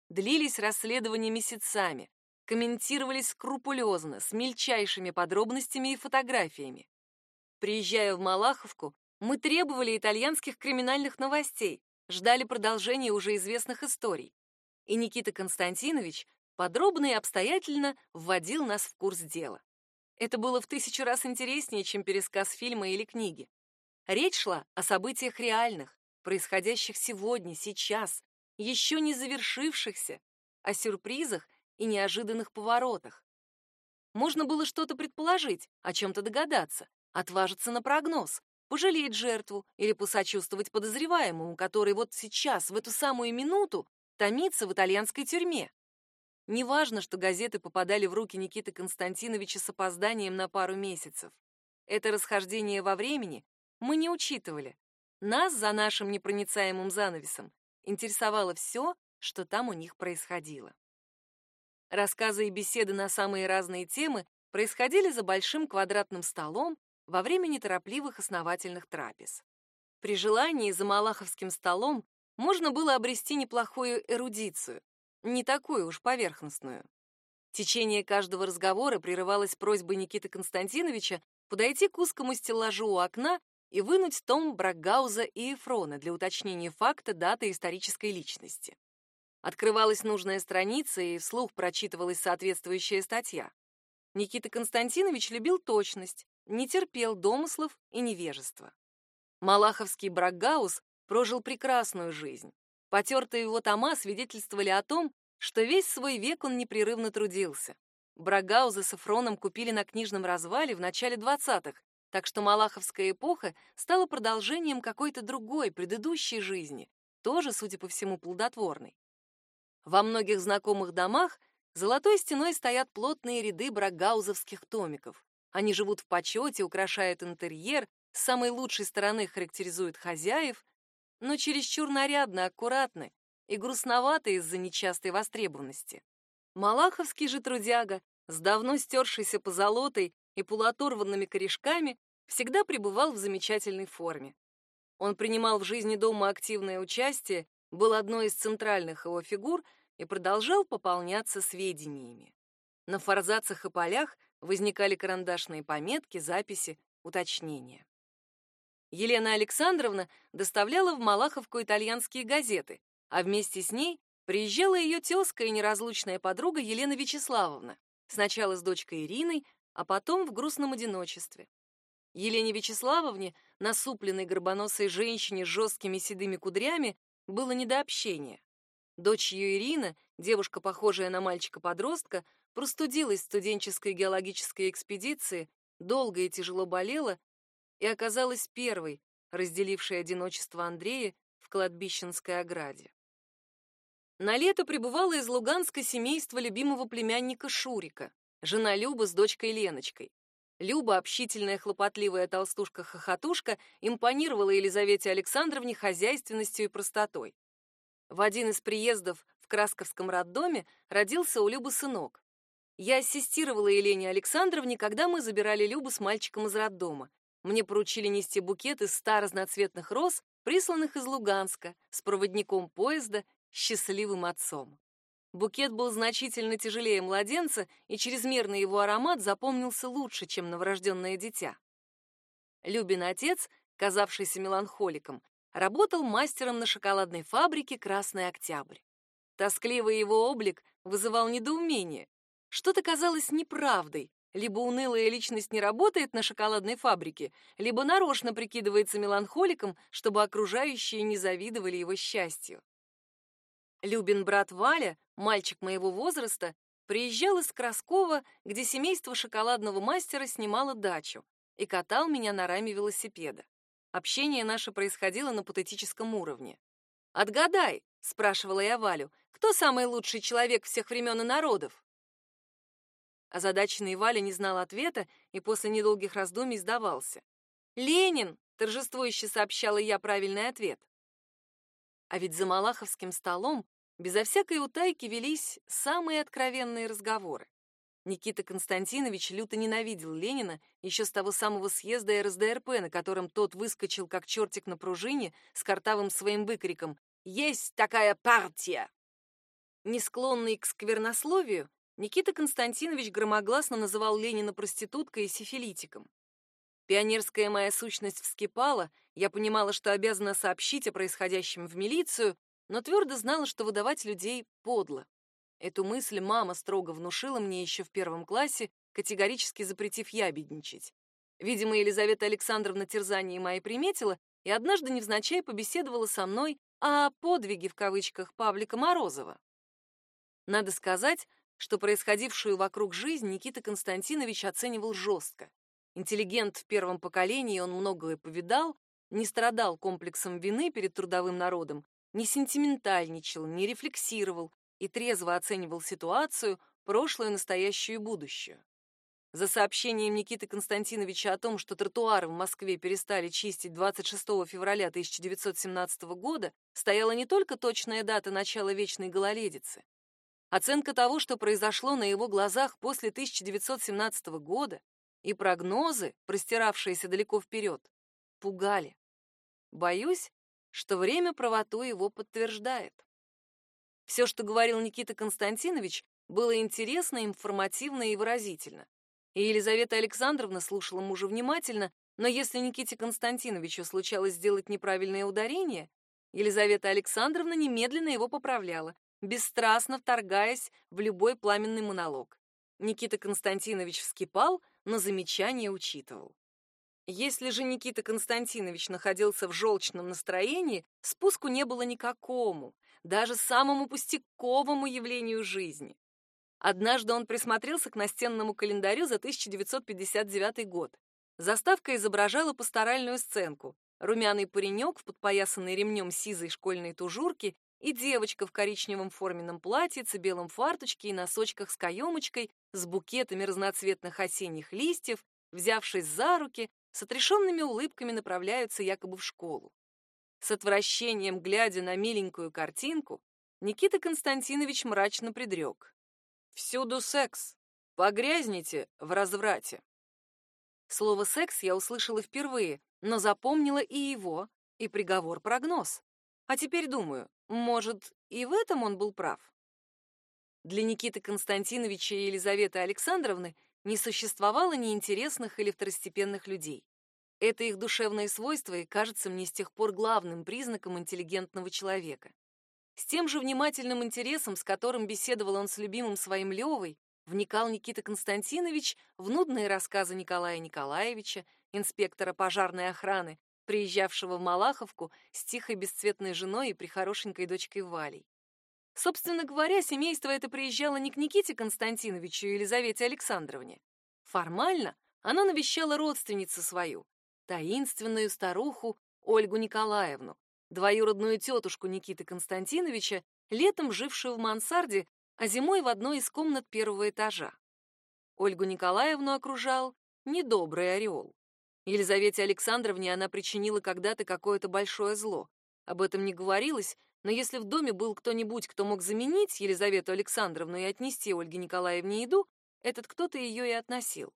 Длились расследования месяцами, комментировались скрупулезно, с мельчайшими подробностями и фотографиями. Приезжая в Малаховку, мы требовали итальянских криминальных новостей, ждали продолжения уже известных историй. И Никита Константинович подробно и обстоятельно вводил нас в курс дела. Это было в тысячу раз интереснее, чем пересказ фильма или книги. Речь шла о событиях реальных, происходящих сегодня, сейчас, еще не завершившихся, о сюрпризах и неожиданных поворотах. Можно было что-то предположить, о чем-то догадаться, отважиться на прогноз, пожалеть жертву или посочувствовать подозреваемому, который вот сейчас, в эту самую минуту, томится в итальянской тюрьме. Неважно, что газеты попадали в руки Никиты Константиновича с опозданием на пару месяцев. Это расхождение во времени мы не учитывали. Нас за нашим непроницаемым занавесом интересовало все, что там у них происходило. Рассказы и беседы на самые разные темы происходили за большим квадратным столом, во время неторопливых основательных трапез. При желании за малаховским столом можно было обрести неплохую эрудицию, не такую уж поверхностную. Течение каждого разговора прерывалось просьбой Никиты Константиновича подойти к узкому стеллажу у окна и вынуть том Брагауза и Эфрона для уточнения факта даты исторической личности. Открывалась нужная страница, и вслух прочитывалась соответствующая статья. Никита Константинович любил точность, не терпел домыслов и невежества. Малаховский Брагаус прожил прекрасную жизнь. Потертые его тома свидетельствовали о том, что весь свой век он непрерывно трудился. Брагауза с Эфроном купили на книжном развале в начале 20-х, так что Малаховская эпоха стала продолжением какой-то другой, предыдущей жизни, тоже, судя по всему, плодотворной. Во многих знакомых домах золотой стеной стоят плотные ряды брагаузовских томиков. Они живут в почете, украшают интерьер, с самой лучшей стороны характеризуют хозяев, но чересчур нарядно, аккуратны и грустноваты из-за нечастой востребованности. Малаховский же трудяга, с давно стершейся позолотой и полуоторванными корешками, всегда пребывал в замечательной форме. Он принимал в жизни дома активное участие, был одной из центральных его фигур и продолжал пополняться сведениями. На форзацах и полях возникали карандашные пометки, записи, уточнения. Елена Александровна доставляла в Малаховку итальянские газеты, а вместе с ней приезжала ее тезка и неразлучная подруга Елена Вячеславовна, сначала с дочкой Ириной, а потом в грустном одиночестве. Елене Вячеславовне, насупленной горбоносой женщине с жесткими седыми кудрями, было не до общения. Дочь ее Ирина, девушка, похожая на мальчика-подростка, простудилась в студенческой геологической экспедиции, долго и тяжело болела и оказалась первой, разделившей одиночество Андрея в кладбищенской ограде. На лето прибывало из Луганска семейство любимого племянника Шурика, жена Люба с дочкой Леночкой. Люба, общительная, хлопотливая толстушка-хохотушка, импонировала Елизавете Александровне хозяйственностью и простотой. В один из приездов в Красковском роддоме родился у Любы сынок. Я ассистировала Елене Александровне, когда мы забирали Любу с мальчиком из роддома. Мне поручили нести букет из ста разноцветных роз, присланных из Луганска, с проводником поезда, счастливым отцом. Букет был значительно тяжелее младенца, и чрезмерный его аромат запомнился лучше, чем новорожденное дитя. Любин отец, казавшийся меланхоликом, работал мастером на шоколадной фабрике «Красный Октябрь». Тоскливый его облик вызывал недоумение. Что-то казалось неправдой, либо унылая личность не работает на шоколадной фабрике, либо нарочно прикидывается меланхоликом, чтобы окружающие не завидовали его счастью. Любин брат Валя, мальчик моего возраста, приезжал из Краскова, где семейство шоколадного мастера снимало дачу, и катал меня на раме велосипеда. Общение наше происходило на патетическом уровне. «Отгадай», — спрашивала я Валю, — «кто самый лучший человек всех времен и народов?» Озадаченный Валя не знал ответа и после недолгих раздумий сдавался. «Ленин!» — торжествующе сообщала я правильный ответ. А ведь за Малаховским столом безо всякой утайки велись самые откровенные разговоры. Никита Константинович люто ненавидел Ленина еще с того самого съезда РСДРП, на котором тот выскочил как чертик на пружине с картавым своим выкриком «Есть такая партия!». Не склонный к сквернословию, Никита Константинович громогласно называл Ленина проституткой и сифилитиком. Пионерская моя сущность вскипала, я понимала, что обязана сообщить о происходящем в милицию, но твердо знала, что выдавать людей подло. Эту мысль мама строго внушила мне еще в первом классе, категорически запретив ябедничать. Видимо, Елизавета Александровна терзание мои приметила и однажды невзначай побеседовала со мной о «подвиге» в кавычках Павлика Морозова. Надо сказать, что происходившую вокруг жизнь Никита Константинович оценивал жестко. Интеллигент в первом поколении, он многое повидал, не страдал комплексом вины перед трудовым народом, не сентиментальничал, не рефлексировал и трезво оценивал ситуацию, прошлое, настоящее и будущее. За сообщением Никиты Константиновича о том, что тротуары в Москве перестали чистить 26 февраля 1917 года, стояла не только точная дата начала вечной гололедицы, Оценка того, что произошло на его глазах после 1917 года, и прогнозы, простиравшиеся далеко вперед, пугали. Боюсь, что время правоту его подтверждает. Все, что говорил Никита Константинович, было интересно, информативно и выразительно. И Елизавета Александровна слушала мужа внимательно, но если Никите Константиновичу случалось сделать неправильное ударение, Елизавета Александровна немедленно его поправляла, бесстрастно вторгаясь в любой пламенный монолог. Никита Константинович вскипал, но замечание учитывал. Если же Никита Константинович находился в желчном настроении, спуску не было никакому, даже самому пустяковому явлению жизни. Однажды он присмотрелся к настенному календарю за 1959 год. Заставка изображала пасторальную сценку. Румяный паренек в подпоясанной ремнем сизой школьной тужурке и девочка в коричневом форменном платьице, белом фарточке и носочках с каемочкой, с букетами разноцветных осенних листьев, взявшись за руки, с отрешенными улыбками направляются якобы в школу. С отвращением, глядя на миленькую картинку, Никита Константинович мрачно предрек. «Всюду секс. Погрязните в разврате». Слово «секс» я услышала впервые, но запомнила и его, и приговор-прогноз. А теперь думаю, может, и в этом он был прав? Для Никиты Константиновича и Елизаветы Александровны не существовало неинтересных или второстепенных людей. Это их душевные свойства и кажется мне с тех пор главным признаком интеллигентного человека. С тем же внимательным интересом, с которым беседовал он с любимым своим Левой, вникал Никита Константинович в нудные рассказы Николая Николаевича, инспектора пожарной охраны, приезжавшего в Малаховку с тихой бесцветной женой и прихорошенькой дочкой Валей. Собственно говоря, семейство это приезжало не к Никите Константиновичу и Елизавете Александровне. Формально оно навещало родственницу свою, таинственную старуху Ольгу Николаевну, двоюродную тетушку Никиты Константиновича, летом жившую в мансарде, а зимой в одной из комнат первого этажа. Ольгу Николаевну окружал недобрый ореол. Елизавете Александровне она причинила когда-то какое-то большое зло. Об этом не говорилось, но если в доме был кто-нибудь, кто мог заменить Елизавету Александровну и отнести Ольге Николаевне еду, этот кто-то ее и относил.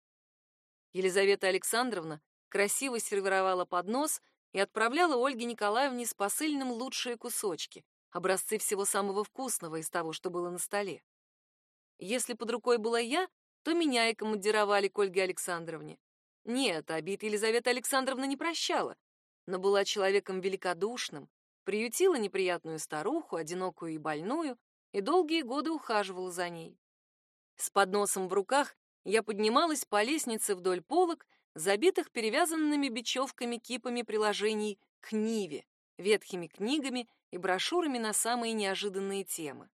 Елизавета Александровна красиво сервировала поднос и отправляла Ольге Николаевне с посыльным лучшие кусочки, образцы всего самого вкусного из того, что было на столе. Если под рукой была я, то меня и командировали к Ольге Александровне. Нет, обид Елизавета Александровна не прощала, но была человеком великодушным, приютила неприятную старуху, одинокую и больную, и долгие годы ухаживала за ней. С подносом в руках я поднималась по лестнице вдоль полок, забитых перевязанными бечевками кипами приложений к Ниве, ветхими книгами и брошюрами на самые неожиданные темы.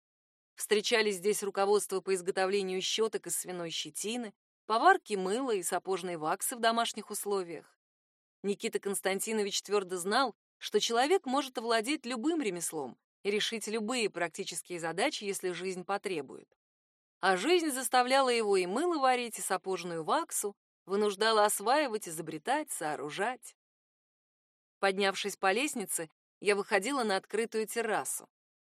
Встречались здесь руководства по изготовлению щеток из свиной щетины, поварки мыла и сапожной ваксы в домашних условиях. Никита Константинович твердо знал, что человек может овладеть любым ремеслом и решить любые практические задачи, если жизнь потребует. А жизнь заставляла его и мыло варить, и сапожную ваксу, вынуждала осваивать, изобретать, сооружать. Поднявшись по лестнице, я выходила на открытую террасу.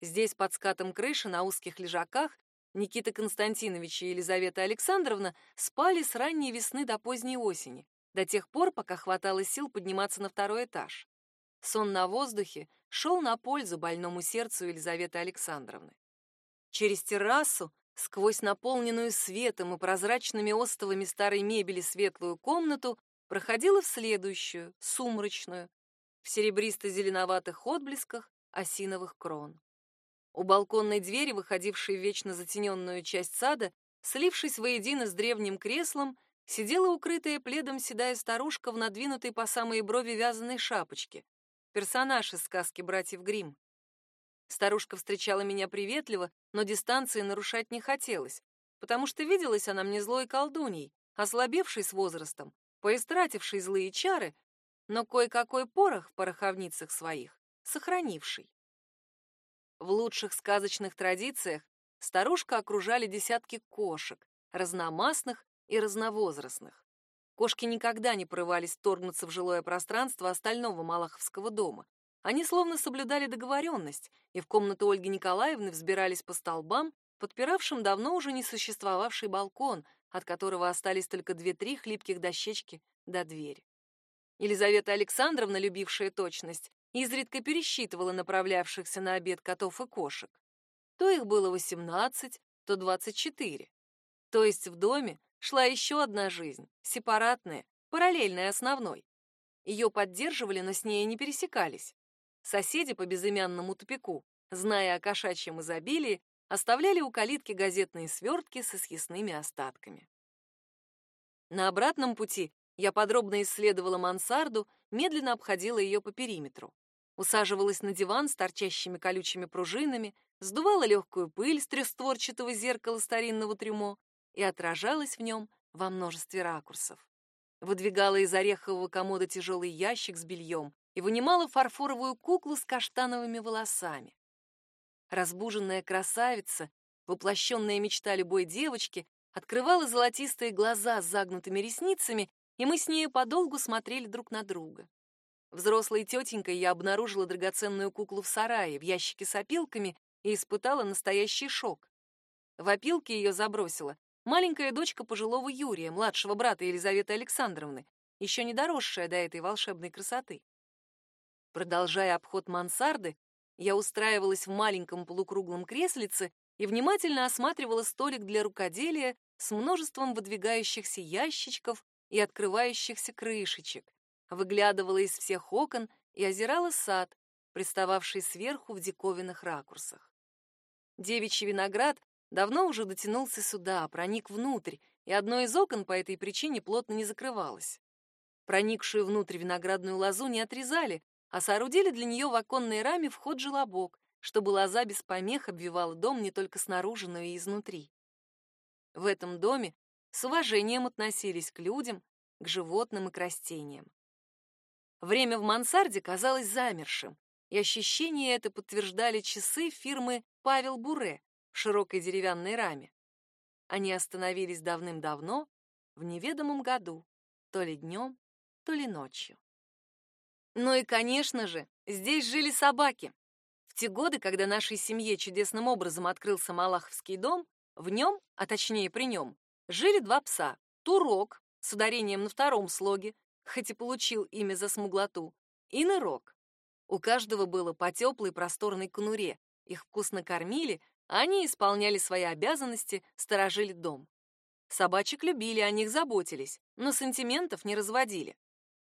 Здесь, под скатом крыши, на узких лежаках, Никита Константинович и Елизавета Александровна спали с ранней весны до поздней осени, до тех пор, пока хватало сил подниматься на второй этаж. Сон на воздухе шел на пользу больному сердцу Елизаветы Александровны. Через террасу, сквозь наполненную светом и прозрачными остовами старой мебели светлую комнату, проходила в следующую, сумрачную, в серебристо-зеленоватых отблесках осиновых крон. У балконной двери, выходившей в вечно затененную часть сада, слившись воедино с древним креслом, сидела укрытая пледом седая старушка в надвинутой по самые брови вязаной шапочке. Персонаж из сказки «Братьев Гримм». Старушка встречала меня приветливо, но дистанции нарушать не хотелось, потому что виделась она мне злой колдуней, ослабевшей с возрастом, поистратившей злые чары, но кое-какой порох в пороховницах своих сохранивший. В лучших сказочных традициях старушка окружали десятки кошек, разномастных и разновозрастных. Кошки никогда не порывались вторгнуться в жилое пространство остального Малаховского дома. Они словно соблюдали договоренность, и в комнату Ольги Николаевны взбирались по столбам, подпиравшим давно уже не существовавший балкон, от которого остались только две-три хлипких дощечки до двери. Елизавета Александровна, любившая точность, изредка пересчитывала направлявшихся на обед котов и кошек. То их было 18, то 24. То есть в доме шла еще одна жизнь, сепаратная, параллельная основной. Ее поддерживали, но с ней не пересекались. Соседи по безымянному тупику, зная о кошачьем изобилии, оставляли у калитки газетные свертки со съестными остатками. На обратном пути я подробно исследовала мансарду, медленно обходила ее по периметру. Усаживалась на диван с торчащими колючими пружинами, сдувала легкую пыль с трехстворчатого зеркала старинного трюмо и отражалась в нем во множестве ракурсов. Выдвигала из орехового комода тяжелый ящик с бельем и вынимала фарфоровую куклу с каштановыми волосами. Разбуженная красавица, воплощенная мечта любой девочки, открывала золотистые глаза с загнутыми ресницами и мы с нею подолгу смотрели друг на друга. Взрослой тетенькой я обнаружила драгоценную куклу в сарае, в ящике с опилками, и испытала настоящий шок. В опилке ее забросила маленькая дочка пожилого Юрия, младшего брата Елизаветы Александровны, еще не доросшая до этой волшебной красоты. Продолжая обход мансарды, я устраивалась в маленьком полукруглом креслице и внимательно осматривала столик для рукоделия с множеством выдвигающихся ящичков и открывающихся крышечек, выглядывала из всех окон и озирала сад, пристававший сверху в диковинных ракурсах. Девичий виноград давно уже дотянулся сюда, проник внутрь, и одно из окон по этой причине плотно не закрывалось. Проникшую внутрь виноградную лозу не отрезали, а соорудили для нее в оконной раме вход-желобок, чтобы лоза без помех обвивала дом не только снаружи, но и изнутри. В этом доме с уважением относились к людям, к животным и к растениям. Время в мансарде казалось замершим, и ощущение это подтверждали часы фирмы «Павел Буре» в широкой деревянной раме. Они остановились давным-давно, в неведомом году, то ли днем, то ли ночью. Ну и, конечно же, здесь жили собаки. В те годы, когда нашей семье чудесным образом открылся Малаховский дом, в нем, а точнее при нем, жили два пса. Турок, с ударением на втором слоге, хоть и получил имя за смуглоту, и Нырок. У каждого было по теплой просторной конуре. Их вкусно кормили, а они исполняли свои обязанности, сторожили дом. Собачек любили, о них заботились, но сантиментов не разводили.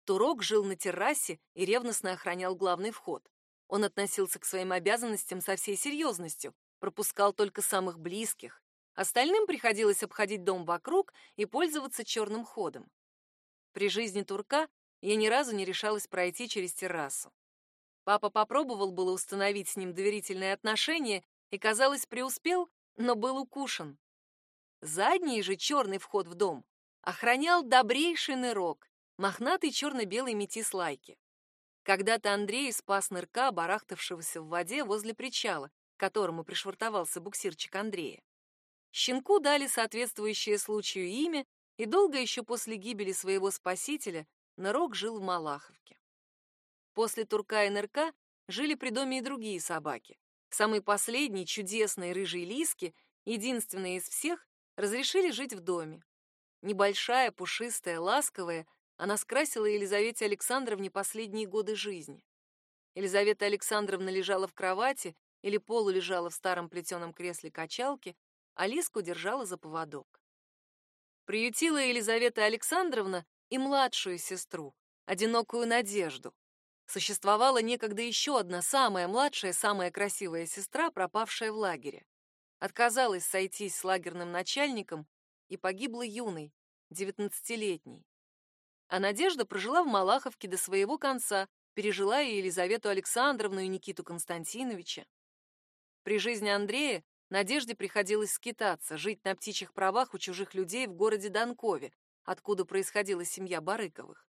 Турок жил на террасе и ревностно охранял главный вход. Он относился к своим обязанностям со всей серьезностью, пропускал только самых близких, Остальным приходилось обходить дом вокруг и пользоваться черным ходом. При жизни турка я ни разу не решалась пройти через террасу. Папа попробовал было установить с ним доверительные отношения и, казалось, преуспел, но был укушен. Задний же черный вход в дом охранял добрейший нырок, мохнатый черно-белый метис лайки. Когда-то Андрей спас нырка, барахтавшегося в воде возле причала, к которому пришвартовался буксирчик Андрея. Щенку дали соответствующее случаю имя, и долго еще после гибели своего спасителя Нырок жил в Малаховке. После Турка и Нырка жили при доме и другие собаки. Самый последний, чудесный рыжий Лиски, единственный из всех, разрешили жить в доме. Небольшая, пушистая, ласковая, она скрасила Елизавете Александровне последние годы жизни. Елизавета Александровна лежала в кровати или полулежала в старом плетеном кресле качалки, Алиску держала за поводок. Приютила Елизавета Александровна и младшую сестру, одинокую Надежду. Существовала некогда еще одна самая младшая, самая красивая сестра, пропавшая в лагере. Отказалась сойтись с лагерным начальником и погибла юной, девятнадцатилетней. А Надежда прожила в Малаховке до своего конца, пережила и Елизавету Александровну, и Никиту Константиновича. При жизни Андрея Надежде приходилось скитаться, жить на птичьих правах у чужих людей в городе Донкове, откуда происходила семья Барыковых.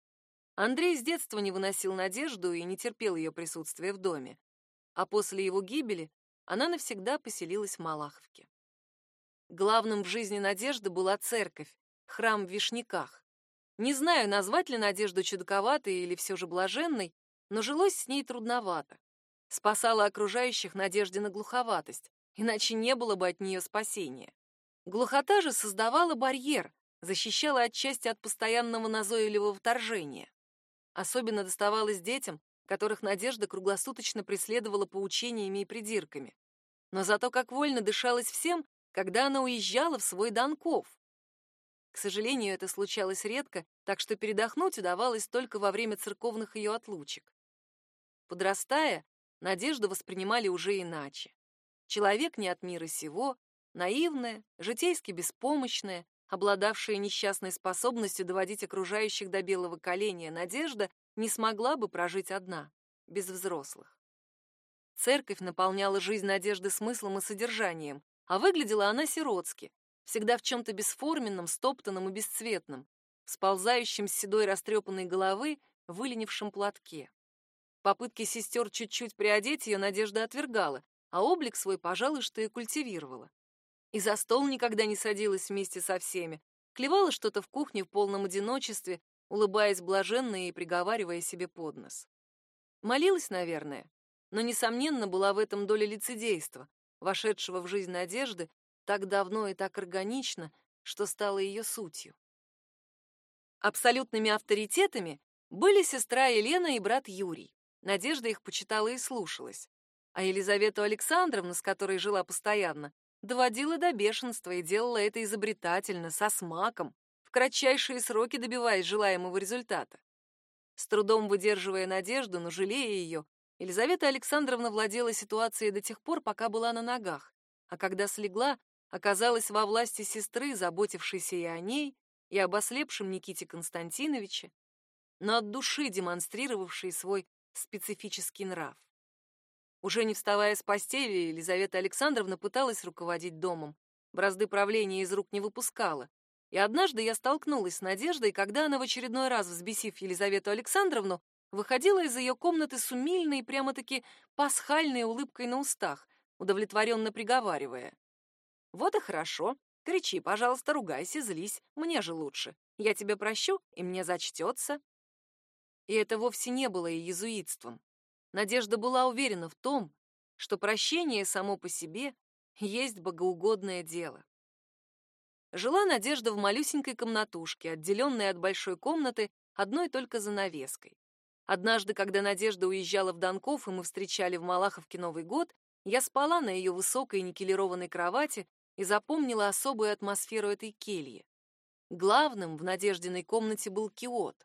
Андрей с детства не выносил Надежду и не терпел ее присутствия в доме. А после его гибели она навсегда поселилась в Малаховке. Главным в жизни Надежды была церковь, храм в Вишняках. Не знаю, назвать ли Надежду чудаковатой или все же блаженной, но жилось с ней трудновато. Спасала окружающих Надежде на глуховатость, иначе не было бы от нее спасения. Глухота же создавала барьер, защищала отчасти от постоянного назойливого вторжения. Особенно доставалось детям, которых Надежда круглосуточно преследовала поучениями и придирками. Но зато как вольно дышалось всем, когда она уезжала в свой Донков. К сожалению, это случалось редко, так что передохнуть удавалось только во время церковных ее отлучек. Подрастая, Надежду воспринимали уже иначе. Человек не от мира сего, наивная, житейски беспомощная, обладавшая несчастной способностью доводить окружающих до белого коленя, Надежда не смогла бы прожить одна, без взрослых. Церковь наполняла жизнь Надежды смыслом и содержанием, а выглядела она сиротски, всегда в чем-то бесформенном, стоптанном и бесцветном, сползающем с седой растрепанной головы, выленившем платке. Попытки сестер чуть-чуть приодеть ее Надежда отвергала, а облик свой, пожалуй, что и культивировала. И за стол никогда не садилась вместе со всеми, клевала что-то в кухне в полном одиночестве, улыбаясь блаженно и приговаривая себе под нос. Молилась, наверное, но, несомненно, была в этом доля лицедейства, вошедшего в жизнь надежды так давно и так органично, что стало ее сутью. Абсолютными авторитетами были сестра Елена и брат Юрий. Надежда их почитала и слушалась. А Елизавету Александровну, с которой жила постоянно, доводила до бешенства и делала это изобретательно, со смаком, в кратчайшие сроки добиваясь желаемого результата. С трудом выдерживая надежду, но жалея ее, Елизавета Александровна владела ситуацией до тех пор, пока была на ногах, а когда слегла, оказалась во власти сестры, заботившейся и о ней, и об ослепшем Никите Константиновиче, но от души демонстрировавшей свой специфический нрав. Уже не вставая с постели, Елизавета Александровна пыталась руководить домом, бразды правления из рук не выпускала. И однажды я столкнулась с Надеждой, когда она в очередной раз, взбесив Елизавету Александровну, выходила из ее комнаты с умильной, прямо-таки пасхальной улыбкой на устах, удовлетворенно приговаривая. «Вот и хорошо. Кричи, пожалуйста, ругайся, злись. Мне же лучше. Я тебя прощу, и мне зачтется». И это вовсе не было и езуитством. Надежда была уверена в том, что прощение само по себе есть богоугодное дело. Жила Надежда в малюсенькой комнатушке, отделенной от большой комнаты одной только занавеской. Однажды, когда Надежда уезжала в Донков, и мы встречали в Малаховке Новый год, я спала на ее высокой никелированной кровати и запомнила особую атмосферу этой кельи. Главным в Надеждиной комнате был киот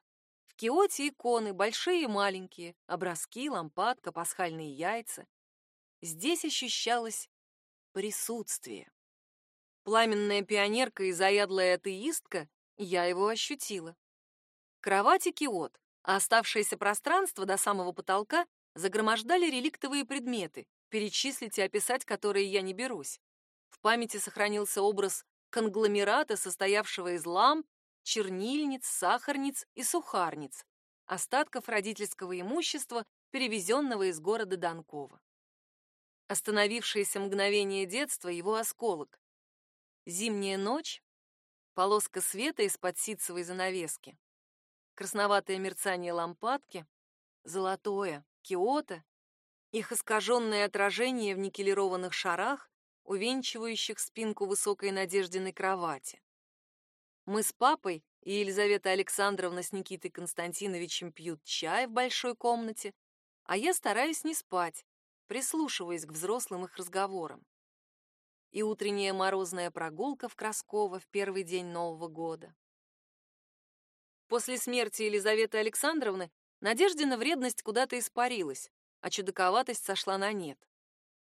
киоте иконы, большие и маленькие, образки, лампадка, пасхальные яйца. Здесь ощущалось присутствие. Пламенная пионерка и заядлая атеистка, я его ощутила. Кровать и киот, а оставшееся пространство до самого потолка загромождали реликтовые предметы, перечислить и описать которые я не берусь. В памяти сохранился образ конгломерата, состоявшего из ламп, чернильниц, сахарниц и сухарниц, остатков родительского имущества, перевезенного из города Донкова. Остановившееся мгновение детства — его осколок. Зимняя ночь, полоска света из-под ситцевой занавески, красноватое мерцание лампадки, золотое, киото, их искаженное отражение в никелированных шарах, увенчивающих спинку высокой надежденной кровати. Мы с папой и Елизавета Александровна с Никитой Константиновичем пьют чай в большой комнате, а я стараюсь не спать, прислушиваясь к взрослым их разговорам. И утренняя морозная прогулка в Красково в первый день Нового года. После смерти Елизаветы Александровны Надеждина вредность куда-то испарилась, а чудаковатость сошла на нет.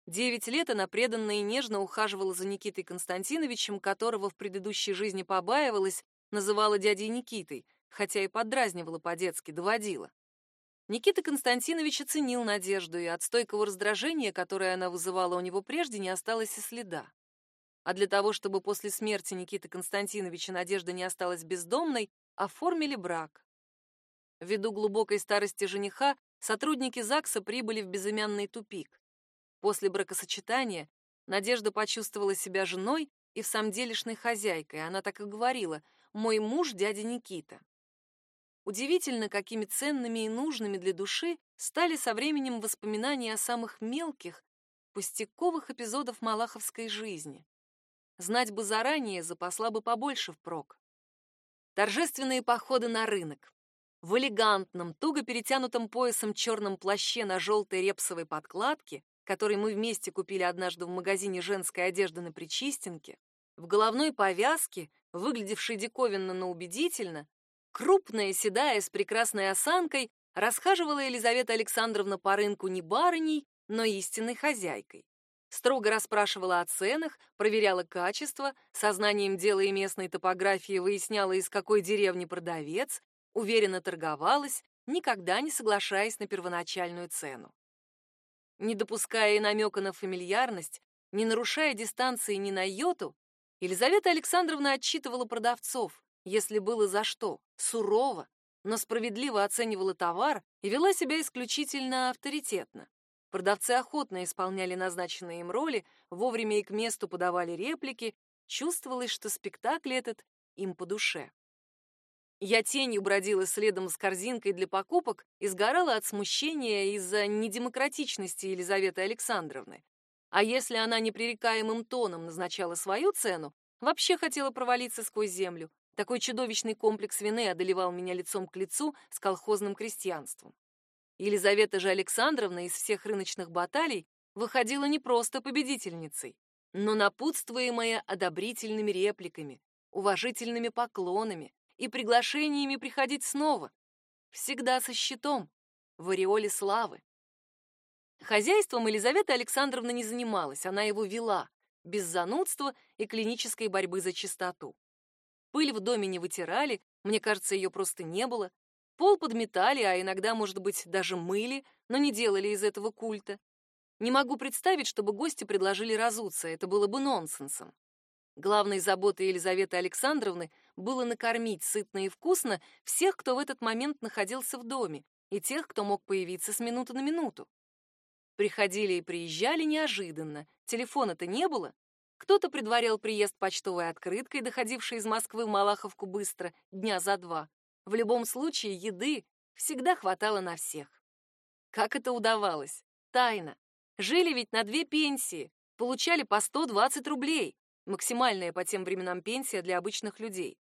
Девять лет она преданно и нежно ухаживала за Никитой Константиновичем, которого в предыдущей жизни побаивалась, называла дядей Никитой, хотя и подразнивала по-детски, доводила. Никита Константинович оценил Надежду, и от стойкого раздражения, которое она вызывала у него прежде, не осталось и следа. А для того, чтобы после смерти Никиты Константиновича Надежда не осталась бездомной, оформили брак. Ввиду глубокой старости жениха сотрудники ЗАГСа прибыли в безымянный тупик. После бракосочетания Надежда почувствовала себя женой и в самом делешной хозяйкой. Она так и говорила «мой муж дядя Никита». Удивительно, какими ценными и нужными для души стали со временем воспоминания о самых мелких, пустяковых эпизодах малаховской жизни. Знать бы заранее, запасла бы побольше впрок. торжественные походы на рынок. В элегантном, туго перетянутом поясом черном плаще на желтой репсовой подкладке, который мы вместе купили однажды в магазине женской одежды на Причистенке, в головной повязке, выглядевшей диковинно, но убедительно, крупная, седая, с прекрасной осанкой, расхаживала Елизавета Александровна по рынку не барыней, но истинной хозяйкой. Строго расспрашивала о ценах, проверяла качество, сознанием дела и местной топографии выясняла, из какой деревни продавец, уверенно торговалась, никогда не соглашаясь на первоначальную цену. Не допуская и намека на фамильярность, не нарушая дистанции ни на йоту, Елизавета Александровна отчитывала продавцов, если было за что, сурово, но справедливо оценивала товар и вела себя исключительно авторитетно. Продавцы охотно исполняли назначенные им роли, вовремя и к месту подавали реплики, чувствовалось, что спектакль этот им по душе. Я тенью бродила следом с корзинкой для покупок и сгорала от смущения из-за недемократичности Елизаветы Александровны. А если она непререкаемым тоном назначала свою цену, вообще хотела провалиться сквозь землю. Такой чудовищный комплекс вины одолевал меня лицом к лицу с колхозным крестьянством. Елизавета же Александровна из всех рыночных баталий выходила не просто победительницей, но напутствуемая одобрительными репликами, уважительными поклонами и приглашениями приходить снова, всегда со щитом, в ореоле славы. Хозяйством Елизавета Александровна не занималась, она его вела, без занудства и клинической борьбы за чистоту. Пыль в доме не вытирали, мне кажется, ее просто не было. Пол подметали, а иногда, может быть, даже мыли, но не делали из этого культа. Не могу представить, чтобы гости предложили разуться, это было бы нонсенсом. Главной заботой Елизаветы Александровны было накормить сытно и вкусно всех, кто в этот момент находился в доме, и тех, кто мог появиться с минуты на минуту. Приходили и приезжали неожиданно, телефона-то не было. Кто-то предварял приезд почтовой открыткой, доходившей из Москвы в Малаховку быстро, дня за два. В любом случае, еды всегда хватало на всех. Как это удавалось? Тайна. Жили ведь на две пенсии, получали по 120 рублей, максимальная по тем временам пенсия для обычных людей.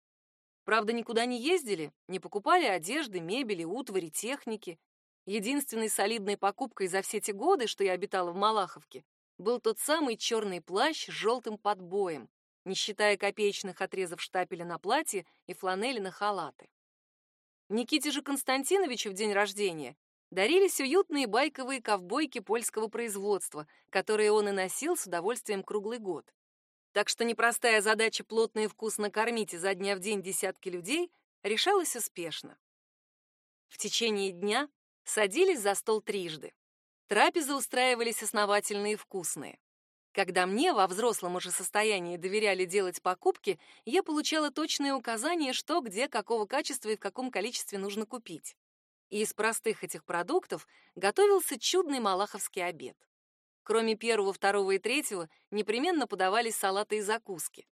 Правда, никуда не ездили, не покупали одежды, мебели, утвари, техники, Единственной солидной покупкой за все те годы, что я обитала в Малаховке, был тот самый черный плащ с желтым подбоем, не считая копеечных отрезов штапеля на платье и фланели на халаты. Никите же Константиновичу в день рождения дарились уютные байковые ковбойки польского производства, которые он и носил с удовольствием круглый год. Так что непростая задача плотно и вкусно кормить изо дня в день десятки людей решалась успешно. В течение дня Садились за стол трижды. Трапезы устраивались основательные и вкусные. Когда мне во взрослом уже состоянии доверяли делать покупки, я получала точные указания, что, где, какого качества и в каком количестве нужно купить. И из простых этих продуктов готовился чудный малаховский обед. Кроме первого, второго и третьего непременно подавались салаты и закуски.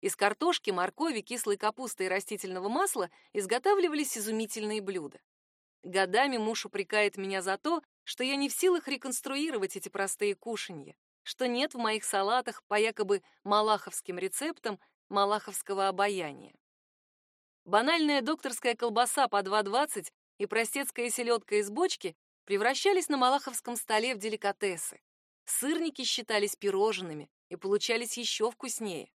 Из картошки, моркови, кислой капусты и растительного масла изготавливались изумительные блюда. Годами муж упрекает меня за то, что я не в силах реконструировать эти простые кушанья, что нет в моих салатах по якобы малаховским рецептам малаховского обаяния. Банальная докторская колбаса по 2,20 и простецкая селедка из бочки превращались на малаховском столе в деликатесы. Сырники считались пирожными и получались еще вкуснее.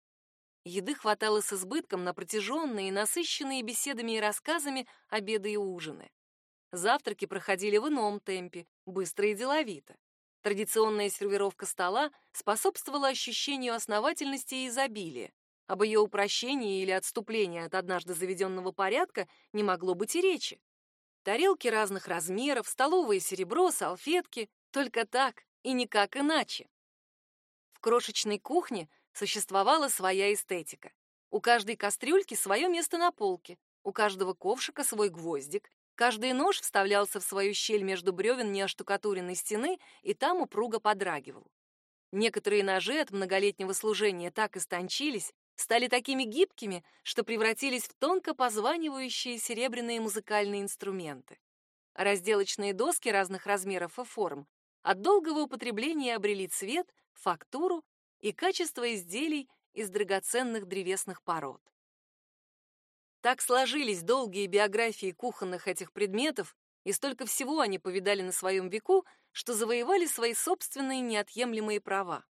Еды хватало с избытком на протяженные, насыщенные беседами и рассказами обеды и ужины. Завтраки проходили в ином темпе, быстро и деловито. Традиционная сервировка стола способствовала ощущению основательности и изобилия. Об ее упрощении или отступлении от однажды заведенного порядка не могло быть и речи. Тарелки разных размеров, столовое серебро, салфетки — только так и никак иначе. В крошечной кухне существовала своя эстетика. У каждой кастрюльки свое место на полке, у каждого ковшика свой гвоздик, Каждый нож вставлялся в свою щель между бревен неоштукатуренной стены и там упруго подрагивал. Некоторые ножи от многолетнего служения так истончились, стали такими гибкими, что превратились в тонко позванивающие серебряные музыкальные инструменты. Разделочные доски разных размеров и форм от долгого употребления обрели цвет, фактуру и качество изделий из драгоценных древесных пород. Так сложились долгие биографии кухонных этих предметов, и столько всего они повидали на своем веку, что завоевали свои собственные неотъемлемые права.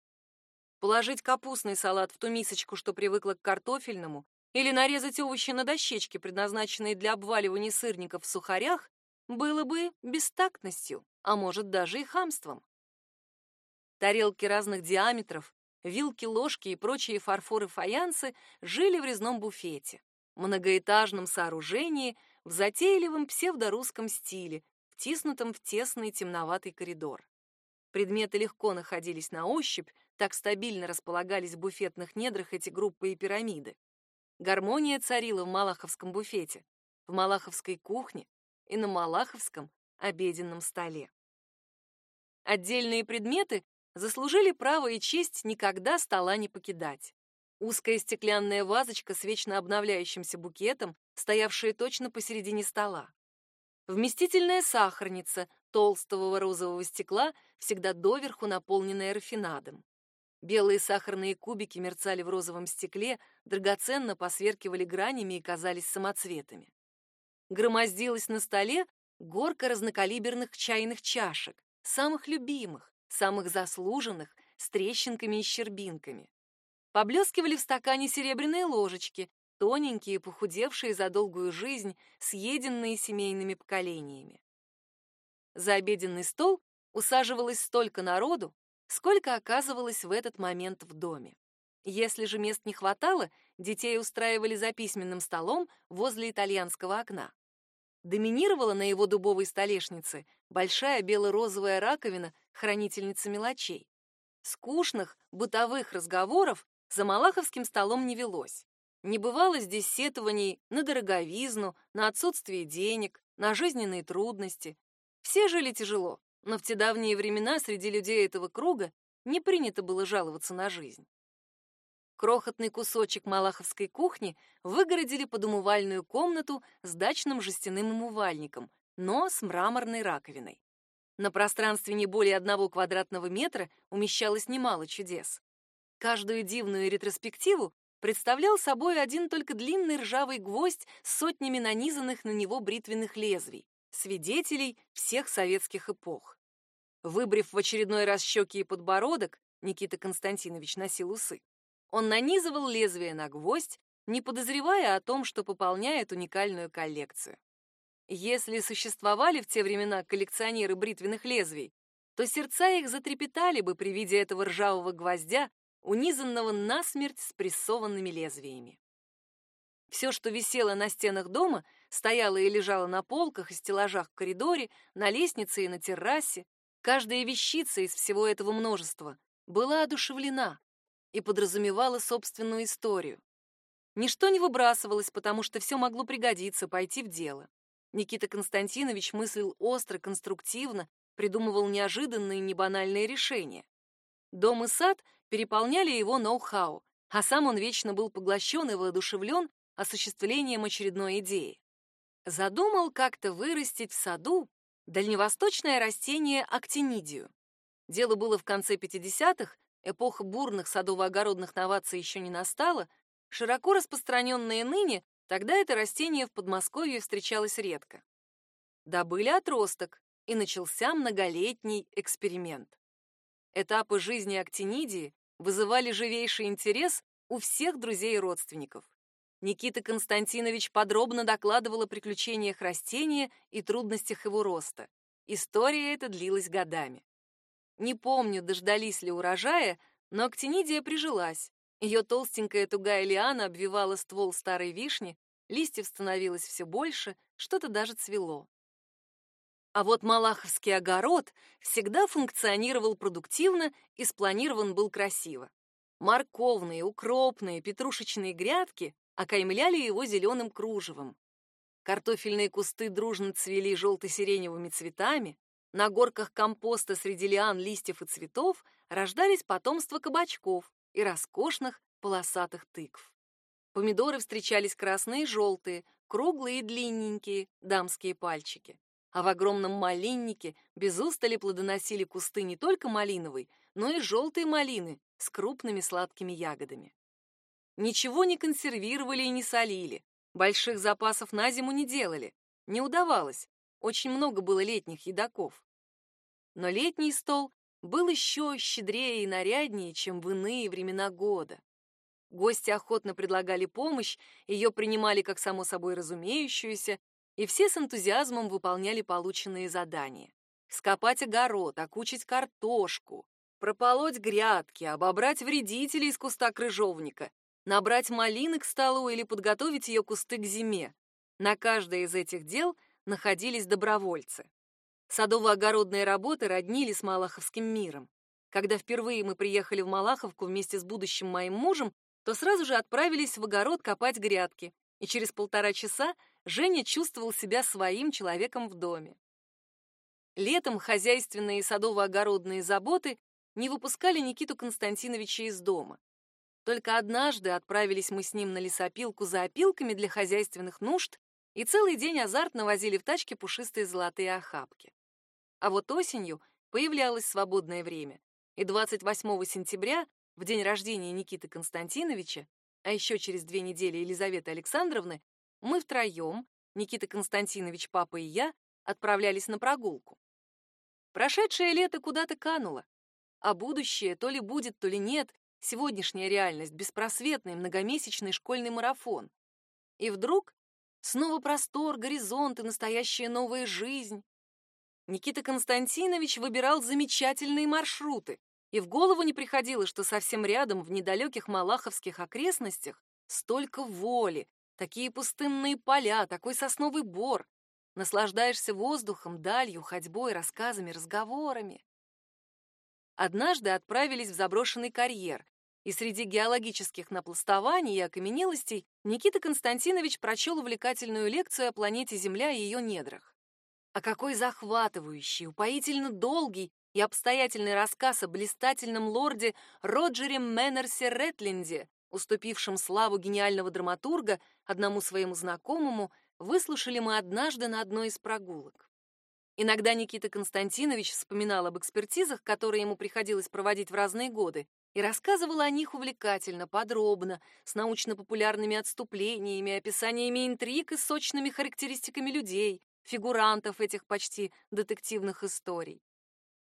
Положить капустный салат в ту мисочку, что привыкла к картофельному, или нарезать овощи на дощечке, предназначенные для обваливания сырников в сухарях, было бы бестактностью, а может даже и хамством. Тарелки разных диаметров, вилки, ложки и прочие фарфоры-фаянсы жили в резном буфете, многоэтажном сооружении в затейливом псевдорусском стиле, втиснутом в тесный темноватый коридор. Предметы легко находились на ощупь, так стабильно располагались в буфетных недрах эти группы и пирамиды. Гармония царила в Малаховском буфете, в Малаховской кухне и на Малаховском обеденном столе. Отдельные предметы заслужили право и честь никогда стола не покидать. Узкая стеклянная вазочка с вечно обновляющимся букетом, стоявшая точно посередине стола. Вместительная сахарница толстого розового стекла, всегда доверху наполненная рафинадом. Белые сахарные кубики мерцали в розовом стекле, драгоценно посверкивали гранями и казались самоцветами. Громоздилась на столе горка разнокалиберных чайных чашек, самых любимых, самых заслуженных, с трещинками и щербинками. Поблескивали в стакане серебряные ложечки, тоненькие, похудевшие за долгую жизнь, съеденные семейными поколениями. За обеденный стол усаживалось столько народу, сколько оказывалось в этот момент в доме. Если же мест не хватало, детей устраивали за письменным столом возле итальянского окна. Доминировала на его дубовой столешнице большая бело-розовая раковина, хранительница мелочей. Скучных бытовых разговоров за малаховским столом не велось. Не бывало здесь сетований на дороговизну, на отсутствие денег, на жизненные трудности. Все жили тяжело, но в те давние времена среди людей этого круга не принято было жаловаться на жизнь. Крохотный кусочек малаховской кухни выгородили под умывальную комнату с дачным жестяным умывальником, но с мраморной раковиной. На пространстве не более одного квадратного метра умещалось немало чудес. Каждую дивную ретроспективу представлял собой один только длинный ржавый гвоздь с сотнями нанизанных на него бритвенных лезвий, свидетелей всех советских эпох. Выбрив в очередной раз щеки и подбородок, Никита Константинович носил усы, он нанизывал лезвие на гвоздь, не подозревая о том, что пополняет уникальную коллекцию. Если существовали в те времена коллекционеры бритвенных лезвий, то сердца их затрепетали бы при виде этого ржавого гвоздя, унизанного насмерть спрессованными лезвиями. Все, что висело на стенах дома, стояло и лежало на полках и стеллажах в коридоре, на лестнице и на террасе. Каждая вещица из всего этого множества была одушевлена, и подразумевала собственную историю. Ничто не выбрасывалось, потому что все могло пригодиться, пойти в дело. Никита Константинович мыслил остро, конструктивно, придумывал неожиданные, небанальные решения. Дом и сад переполняли его ноу-хау, а сам он вечно был поглощен и воодушевлен осуществлением очередной идеи. Задумал как-то вырастить в саду дальневосточное растение актинидию. Дело было в конце 50-х, эпоха бурных садово-огородных новаций еще не настала, широко распространенные ныне, тогда это растение в Подмосковье встречалось редко. Добыли отросток, и начался многолетний эксперимент. Этапы жизни актинидии вызывали живейший интерес у всех друзей и родственников. Никита Константинович подробно докладывал о приключениях растения и трудностях его роста. История эта длилась годами. Не помню, дождались ли урожая, но актинидия прижилась. Ее толстенькая тугая лиана обвивала ствол старой вишни, листьев становилось все больше, что-то даже цвело. А вот Малаховский огород всегда функционировал продуктивно и спланирован был красиво. Морковные, укропные, петрушечные грядки окаймляли его зеленым кружевом. Картофельные кусты дружно цвели желто-сиреневыми цветами, на горках компоста среди лиан, листьев и цветов рождались потомства кабачков и роскошных полосатых тыкв. Помидоры встречались красные и желтые, круглые и длинненькие, дамские пальчики. А в огромном малиннике без устали плодоносили кусты не только малиновой, но и желтой малины с крупными сладкими ягодами. Ничего не консервировали и не солили. Больших запасов на зиму не делали, не удавалось, очень много было летних едоков. Но летний стол был еще щедрее и наряднее, чем в иные времена года. Гости охотно предлагали помощь, ее принимали как само собой разумеющуюся, и все с энтузиазмом выполняли полученные задания. Скопать огород, окучить картошку, прополоть грядки, обобрать вредителей из куста крыжовника, набрать малины к столу или подготовить ее кусты к зиме. На каждое из этих дел находились добровольцы. Садово-огородные работы роднили с Малаховским миром. Когда впервые мы приехали в Малаховку вместе с будущим моим мужем, то сразу же отправились в огород копать грядки, и через полтора часа Женя чувствовал себя своим человеком в доме. Летом хозяйственные и садово-огородные заботы не выпускали Никиту Константиновича из дома. Только однажды отправились мы с ним на лесопилку за опилками для хозяйственных нужд и целый день азартно возили в тачке пушистые золотые охапки. А вот осенью появлялось свободное время, и 28 сентября, в день рождения Никиты Константиновича, а еще через две недели Елизаветы Александровны, мы втроем, Никита Константинович, папа и я, отправлялись на прогулку. Прошедшее лето куда-то кануло, а будущее то ли будет, то ли нет, сегодняшняя реальность, беспросветный многомесячный школьный марафон. И вдруг снова простор, горизонт и настоящая новая жизнь. Никита Константинович выбирал замечательные маршруты, и в голову не приходило, что совсем рядом, в недалеких малаховских окрестностях, столько воли, такие пустынные поля, такой сосновый бор. Наслаждаешься воздухом, далью, ходьбой, рассказами, разговорами. Однажды отправились в заброшенный карьер, и среди геологических напластований и окаменелостей Никита Константинович прочел увлекательную лекцию о планете Земля и ее недрах. А какой захватывающий, упоительно долгий и обстоятельный рассказ о блистательном лорде Роджере Мэннерсе Ретленде, уступившем славу гениального драматурга одному своему знакомому, выслушали мы однажды на одной из прогулок. Иногда Никита Константинович вспоминал об экспертизах, которые ему приходилось проводить в разные годы, и рассказывал о них увлекательно, подробно, с научно-популярными отступлениями, описаниями интриг и сочными характеристиками людей, фигурантов этих почти детективных историй.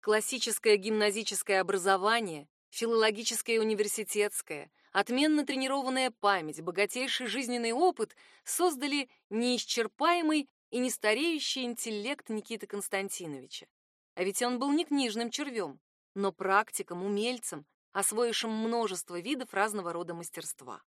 Классическое гимназическое образование, филологическое университетское, отменно тренированная память, богатейший жизненный опыт создали неисчерпаемый и нестареющий интеллект Никиты Константиновича. А ведь он был не книжным червем, но практиком, умельцем, освоившим множество видов разного рода мастерства.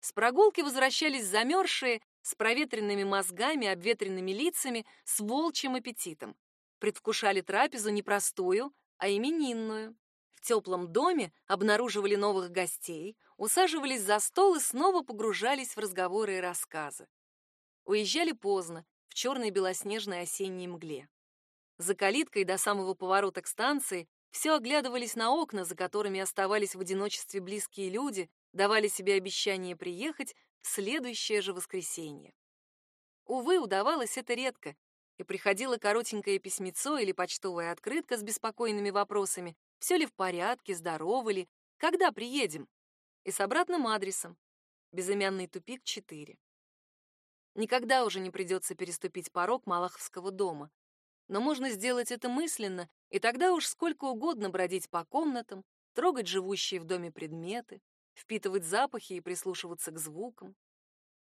С прогулки возвращались замерзшие, с проветренными мозгами, обветренными лицами, с волчьим аппетитом. Предвкушали трапезу не простую, а именинную. В теплом доме обнаруживали новых гостей, усаживались за стол и снова погружались в разговоры и рассказы. Уезжали поздно, в черной белоснежной осенней мгле. За калиткой до самого поворота к станции все оглядывались на окна, за которыми оставались в одиночестве близкие люди, давали себе обещание приехать в следующее же воскресенье. Увы, удавалось это редко, и приходило коротенькое письмецо или почтовая открытка с беспокойными вопросами, все ли в порядке, здоровы ли, когда приедем, и с обратным адресом, безымянный тупик 4. Никогда уже не придется переступить порог Малаховского дома. Но можно сделать это мысленно, и тогда уж сколько угодно бродить по комнатам, трогать живущие в доме предметы, впитывать запахи и прислушиваться к звукам.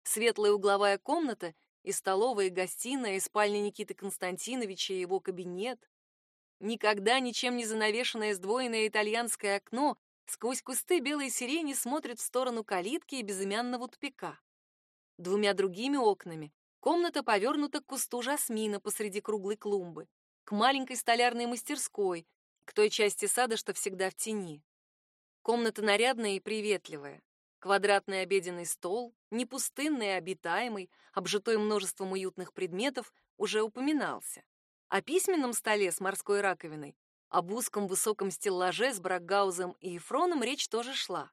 Светлая угловая комната и столовая, и гостиная, и спальня Никиты Константиновича и его кабинет. Никогда ничем не занавешенное сдвоенное итальянское окно сквозь кусты белой сирени смотрит в сторону калитки и безымянного тупика. Двумя другими окнами комната повернута к кусту жасмина посреди круглой клумбы, к маленькой столярной мастерской, к той части сада, что всегда в тени. Комната нарядная и приветливая. Квадратный обеденный стол, не пустынный, а обитаемый, обжитой множеством уютных предметов, уже упоминался. О письменном столе с морской раковиной, об узком высоком стеллаже с Брагаузом и Ефроном речь тоже шла.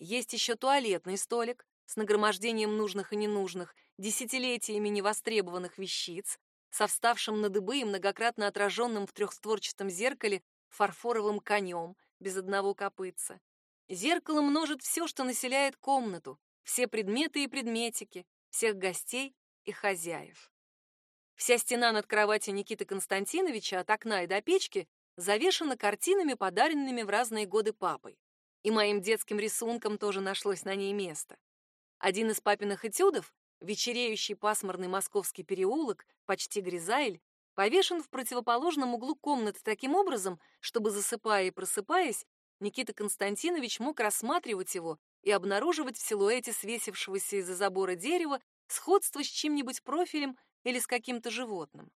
Есть еще туалетный столик, с нагромождением нужных и ненужных, десятилетиями невостребованных вещиц, со вставшим на дыбы и многократно отраженным в трехстворчатом зеркале фарфоровым конем без одного копытца. Зеркало множит все, что населяет комнату, все предметы и предметики, всех гостей и хозяев. Вся стена над кроватью Никиты Константиновича от окна и до печки завешена картинами, подаренными в разные годы папой. И моим детским рисункам тоже нашлось на ней место. Один из папиных этюдов, вечереющий пасмурный московский переулок, почти Гризайль, повешен в противоположном углу комнаты таким образом, чтобы, засыпая и просыпаясь, Никита Константинович мог рассматривать его и обнаруживать в силуэте свесившегося из-за забора дерева сходство с чьим-нибудь профилем или с каким-то животным.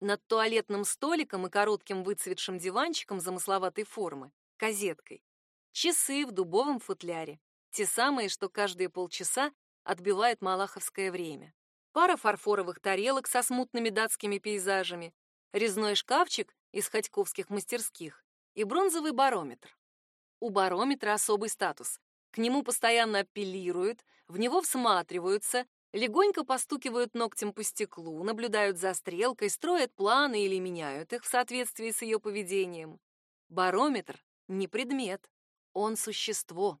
Над туалетным столиком и коротким выцветшим диванчиком замысловатой формы, козеткой, часы в дубовом футляре, те самые, что каждые полчаса отбивают малаховское время. Пара фарфоровых тарелок со смутными датскими пейзажами, резной шкафчик из ходьковских мастерских и бронзовый барометр. У барометра особый статус. К нему постоянно апеллируют, в него всматриваются, легонько постукивают ногтем по стеклу, наблюдают за стрелкой, строят планы или меняют их в соответствии с ее поведением. Барометр — не предмет, он — существо.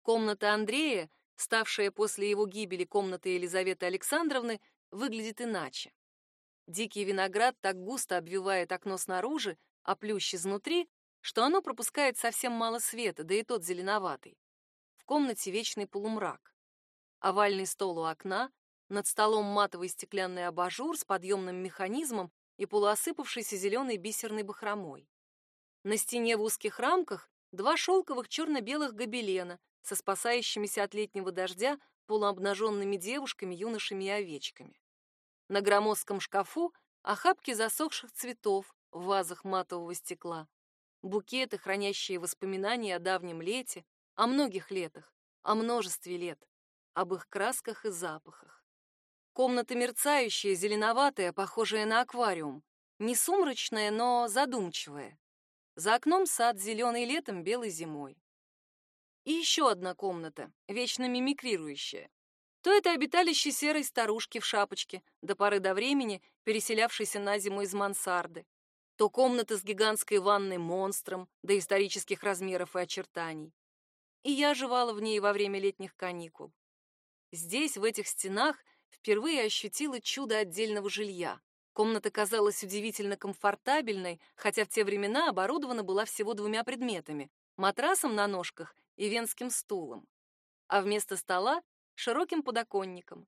Комната Андрея, ставшая после его гибели комнатой Елизаветы Александровны, выглядит иначе. Дикий виноград так густо обвивает окно снаружи, а плющ изнутри, что оно пропускает совсем мало света, да и тот зеленоватый. В комнате вечный полумрак. Овальный стол у окна, над столом матовый стеклянный абажур с подъемным механизмом и полуосыпавшейся зеленой бисерной бахромой. На стене в узких рамках два шелковых черно-белых гобелена со спасающимися от летнего дождя полуобнаженными девушками, юношами и овечками. На громоздком шкафу охапки засохших цветов в вазах матового стекла, букеты, хранящие воспоминания о давнем лете, о многих летах, о множестве лет, об их красках и запахах. Комната мерцающая, зеленоватая, похожая на аквариум, не сумрачная, но задумчивая. За окном сад зеленый летом, белый зимой. И еще одна комната, вечно мимикрирующая. То это обиталище серой старушки в шапочке, до поры до времени переселявшейся на зиму из мансарды, то комната с гигантской ванной монстром до исторических размеров и очертаний. И я жевала в ней во время летних каникул. Здесь, в этих стенах, впервые ощутила чудо отдельного жилья. Комната казалась удивительно комфортабельной, хотя в те времена оборудована была всего двумя предметами — матрасом на ножках и венским стулом, а вместо стола — широким подоконником.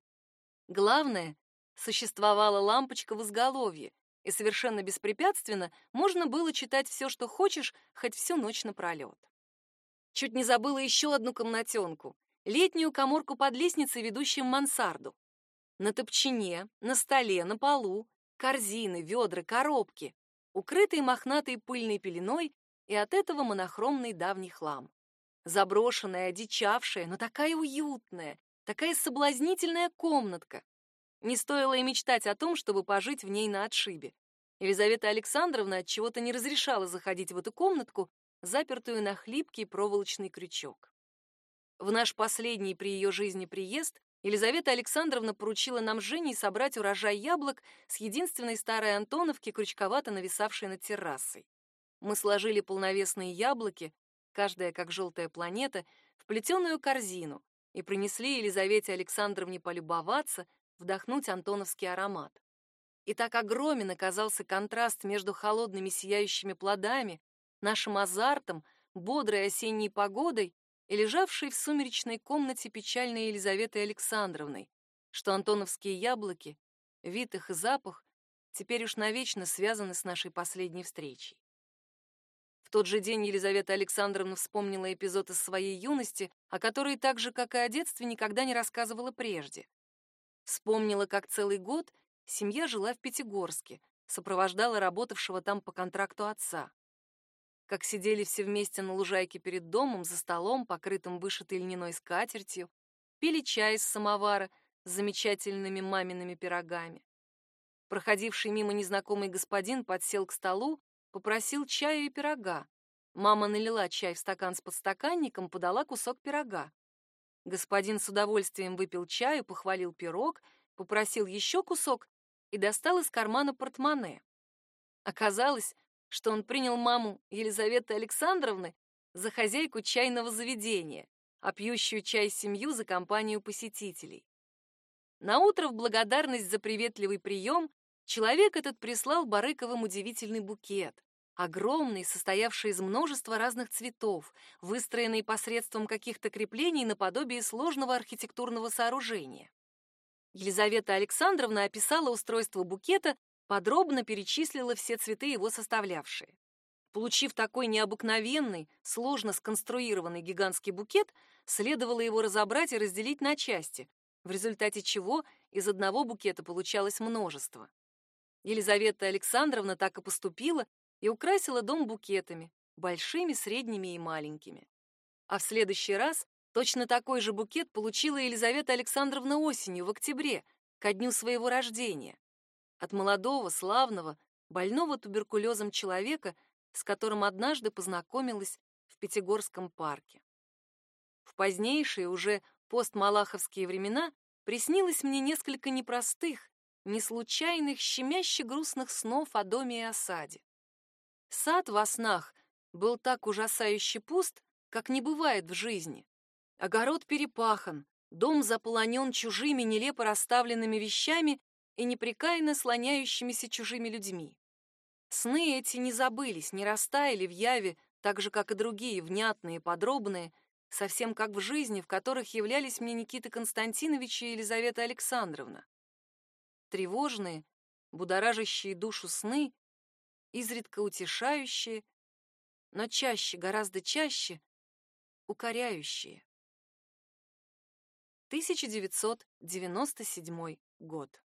Главное, существовала лампочка в изголовье, и совершенно беспрепятственно можно было читать все, что хочешь, хоть всю ночь напролет. Чуть не забыла еще одну комнатенку — летнюю коморку под лестницей, ведущей в мансарду. На топчине, на столе, на полу, корзины, ведра, коробки, укрытые мохнатой пыльной пеленой и от этого монохромный давний хлам. Заброшенная, одичавшая, но такая уютная, такая соблазнительная комнатка. Не стоило и мечтать о том, чтобы пожить в ней на отшибе. Елизавета Александровна от чего-то не разрешала заходить в эту комнатку, запертую на хлипкий проволочный крючок. В наш последний при ее жизни приезд Елизавета Александровна поручила нам с Женей собрать урожай яблок с единственной старой Антоновки, крючковато нависавшей над террасой. Мы сложили полновесные яблоки, каждая как желтая планета, в плетеную корзину и принесли Елизавете Александровне полюбоваться, вдохнуть антоновский аромат. И так огромен оказался контраст между холодными сияющими плодами, нашим азартом, бодрой осенней погодой и лежавшей в сумеречной комнате печальной Елизаветой Александровной, что антоновские яблоки, вид их и запах теперь уж навечно связаны с нашей последней встречей тот же день Елизавета Александровна вспомнила эпизод из своей юности, о которой так же, как и о детстве, никогда не рассказывала прежде. Вспомнила, как целый год семья жила в Пятигорске, сопровождала работавшего там по контракту отца. Как сидели все вместе на лужайке перед домом, за столом, покрытым вышитой льняной скатертью, пили чай из самовара с замечательными мамиными пирогами. Проходивший мимо незнакомый господин подсел к столу попросил чая и пирога. Мама налила чай в стакан с подстаканником, подала кусок пирога. Господин с удовольствием выпил чаю, похвалил пирог, попросил еще кусок и достал из кармана портмоне. Оказалось, что он принял маму Елизаветы Александровны за хозяйку чайного заведения, а пьющую чай семью за компанию посетителей. На утро в благодарность за приветливый прием человек этот прислал Барыковым удивительный букет, огромный, состоявший из множества разных цветов, выстроенный посредством каких-то креплений наподобие сложного архитектурного сооружения. Елизавета Александровна описала устройство букета, подробно перечислила все цветы его составлявшие. Получив такой необыкновенный, сложно сконструированный гигантский букет, следовало его разобрать и разделить на части, в результате чего из одного букета получалось множество. Елизавета Александровна так и поступила и украсила дом букетами, большими, средними и маленькими. А в следующий раз точно такой же букет получила Елизавета Александровна осенью, в октябре, ко дню своего рождения. От молодого, славного, больного туберкулезом человека, с которым однажды познакомилась в Пятигорском парке. В позднейшие, уже постмалаховские времена приснилось мне несколько непростых, неслучайных, щемяще грустных снов о доме и осаде. Сад во снах был так ужасающе пуст, как не бывает в жизни. Огород перепахан, дом заполонен чужими нелепо расставленными вещами и непрекаянно слоняющимися чужими людьми. Сны эти не забылись, не растаяли в яве, так же, как и другие, внятные, подробные, совсем как в жизни, в которых являлись мне Никита Константинович и Елизавета Александровна. Тревожные, будоражащие душу сны, изредка утешающие, но чаще, гораздо чаще, укоряющие. 1997 год.